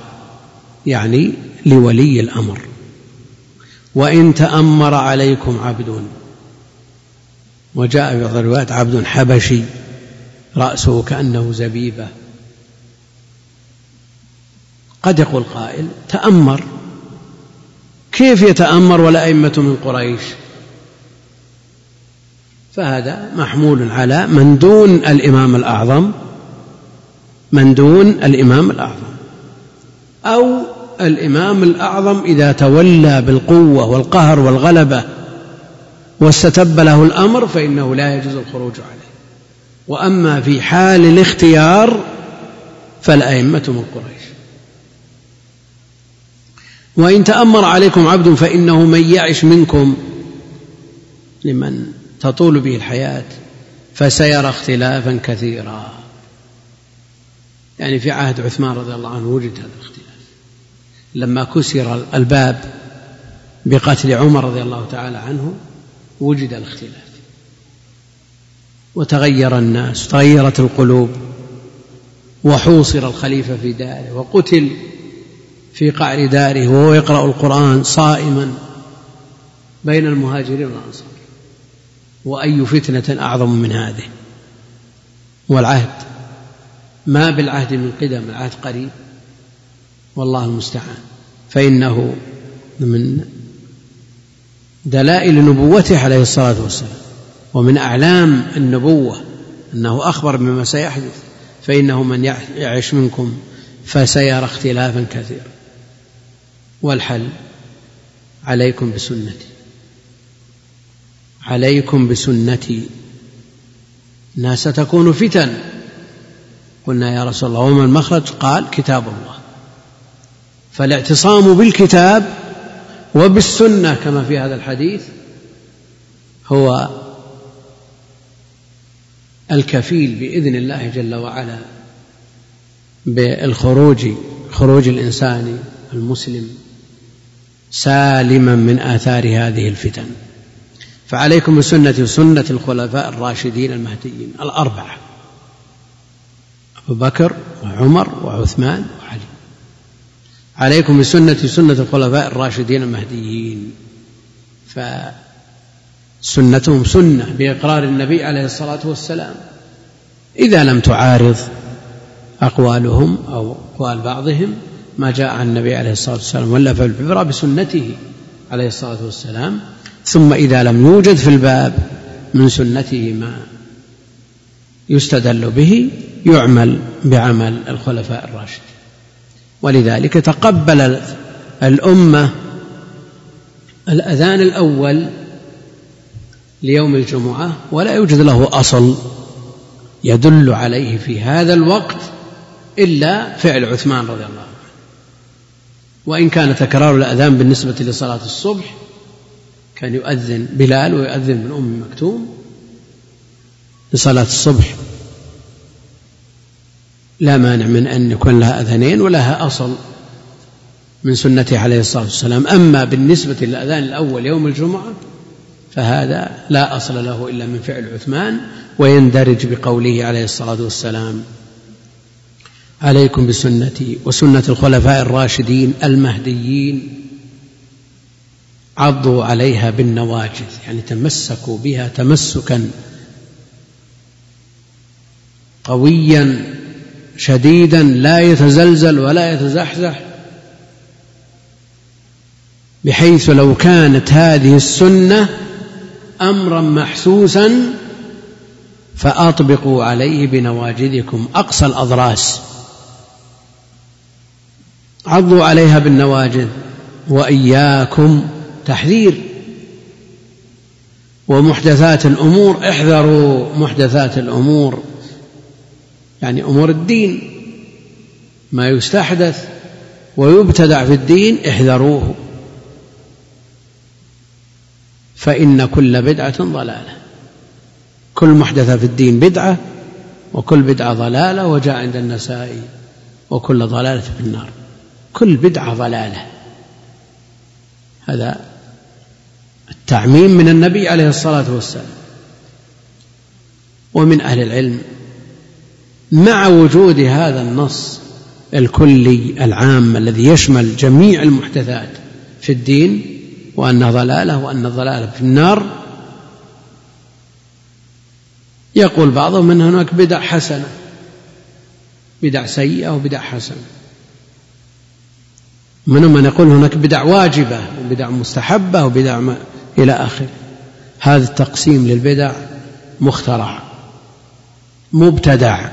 يعني لولي الأمر. وإن تأمر عليكم عبد وجاء في بعض الروايات عبد حبشي رأسه كأنه زبيبة. قد يقول قائل تأمر. كيف يتأمر والأئمة من قريش؟ فهذا محمول على من دون الإمام الأعظم من دون الإمام الأعظم. أو الإمام الأعظم إذا تولى بالقوة والقهر والغلبة واستتب له الأمر فإنه لا يجوز الخروج عليه. وأما في حال الاختيار فالأئمة من قريش. وإن تأمر عليكم عبد فإنه من يعش منكم لمن تطول به الحياة فسيرى اختلافا كثيرا. يعني في عهد عثمان رضي الله عنه وجد هذا الاختلاف. لما كسر الباب بقتل عمر رضي الله تعالى عنه وجد الاختلاف. وتغير الناس تغيرت القلوب وحوصر الخليفة في داره وقتل في قعر داره وهو يقرأ القرآن صائما بين المهاجرين والأنصار. وأي فتنة أعظم من هذه؟ والعهد ما بالعهد من قدم العهد قريب. والله المستعان. فإنه من دلائل نبوته عليه الصلاة والسلام. ومن أعلام النبوة أنه أخبر بما سيحدث فإنه من يعش منكم فسيرى اختلافا كثيرا. والحل عليكم بسنتي. عليكم بسنتي. انها ستكون فتن. قلنا يا رسول الله وما المخرج؟ قال كتاب الله. فالاعتصام بالكتاب وبالسنة كما في هذا الحديث هو الكفيل بإذن الله جل وعلا بالخروج خروج الإنسان المسلم سالما من آثار هذه الفتن. فعليكم بسنة سنة الخلفاء الراشدين المهديين الأربعة أبو بكر وعمر وعثمان وعلي. عليكم بسنة سنة الخلفاء الراشدين المهديين. فسنتهم سنة بإقرار النبي عليه الصلاة والسلام. إذا لم تعارض أقوالهم أو أقوال بعضهم ما جاء عن النبي عليه الصلاة والسلام ولا فالعبرة بسنته عليه الصلاة والسلام. ثم إذا لم يوجد في الباب من سنته ما يستدل به يعمل بعمل الخلفاء الراشدين. ولذلك تقبل الأمة الأذان الأول ليوم الجمعة ولا يوجد له أصل يدل عليه في هذا الوقت إلا فعل عثمان رضي الله عنه. وإن كان تكرار الأذان بالنسبة لصلاة الصبح كان يؤذن بلال ويؤذن من أم مكتوم لصلاة الصبح. لا مانع من أن يكون لها أذانين ولها أصل من سنته عليه الصلاة والسلام. أما بالنسبة للأذان الأول يوم الجمعة فهذا لا أصل له إلا من فعل عثمان ويندرج بقوله عليه الصلاة والسلام عليكم بسنتي وسنة الخلفاء الراشدين المهديين عضوا عليها بالنواجذ. يعني تمسكوا بها تمسكا قويا شديدا لا يتزلزل ولا يتزحزح بحيث لو كانت هذه السنة أمرا محسوسا فأطبقوا عليه بنواجذكم. أقصى الأضراس. عضوا عليها بالنواجذ. وإياكم تحذير. ومحدثات الأمور. احذروا محدثات الأمور. يعني أمور الدين. ما يستحدث ويبتدع في الدين احذروه. فإن كل بدعة ضلالة. كل محدثة في الدين بدعة وكل بدعة ضلالة وجاء عند النسائي وكل ضلالة في النار. كل بدعة ضلالة. هذا التعميم من النبي عليه الصلاة والسلام. ومن أهل العلم مع وجود هذا النص الكلي العام الذي يشمل جميع المحدثات في الدين وأنها ضلالة وأن الضلالة في النار. يقول بعضهم أن هناك بدع حسنة بدع سيئة وبدع حسنة. منهم من يقول هناك بدع واجبة وبدع مستحبة وبدع ما إلى آخره. هذا التقسيم للبدع مخترع مبتدع.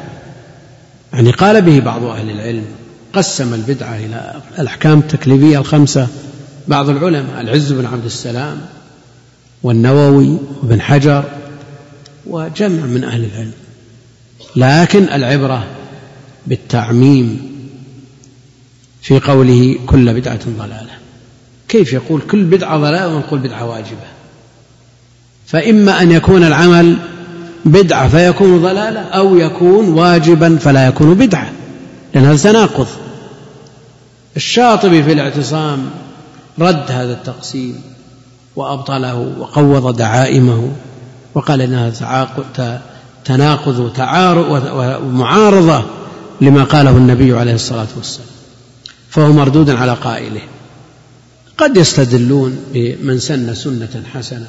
يعني قال به بعض أهل العلم قسم البدعة إلى الأحكام التكليفية الخمسة. بعض العلماء العز بن عبد السلام والنووي وابن حجر وجمع من أهل العلم. لكن العبرة بالتعميم في قوله كل بدعة ضلالة. كيف يقول كل بدعة ضلالة ونقول بدعة واجبة؟ فإما أن يكون العمل بدعة فيكون ضلالة أو يكون واجبا فلا يكون بدعة لأن هذا تناقض. الشاطبي في الاعتصام رد هذا التقسيم وأبطله وقوض دعائمه وقال إنها تناقض ومعارضة لما قاله النبي عليه الصلاة والسلام. فهو مردود على قائله. قد يستدلون بمن سن سنة حسنة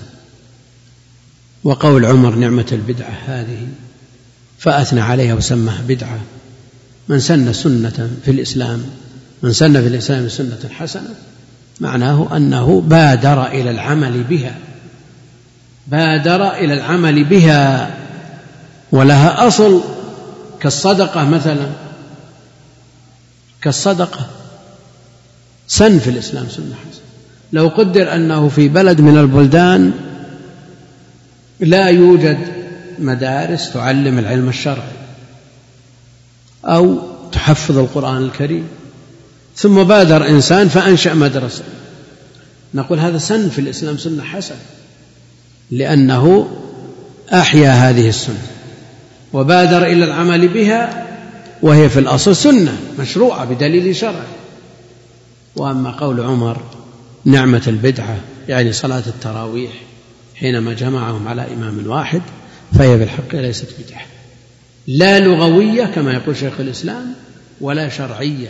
وقول عمر نعمة البدعة هذه فأثنى عليها وسماها بدعة. من سن سنة في الإسلام من سن في الإسلام سنة حسنة معناه أنه بادر إلى العمل بها بادر إلى العمل بها ولها أصل كالصدقة مثلا. كالصدقة سن في الإسلام سنة حسنة لو قدر أنه في بلد من البلدان لا يوجد مدارس تعلم العلم الشرعي أو تحفظ القرآن الكريم. ثم بادر إنسان فأنشأ مدرسة. نقول هذا سن في الإسلام سنة حسنة لأنه أحيا هذه السنة وبادر إلى العمل بها وهي في الأصل سنة مشروعة بدليل شرعي. وأما قول عمر نعمة البدعة يعني صلاة التراويح حينما جمعهم على إمام واحد فهي بالحق ليست بدعة. لا لغوية كما يقول شيخ الإسلام ولا شرعية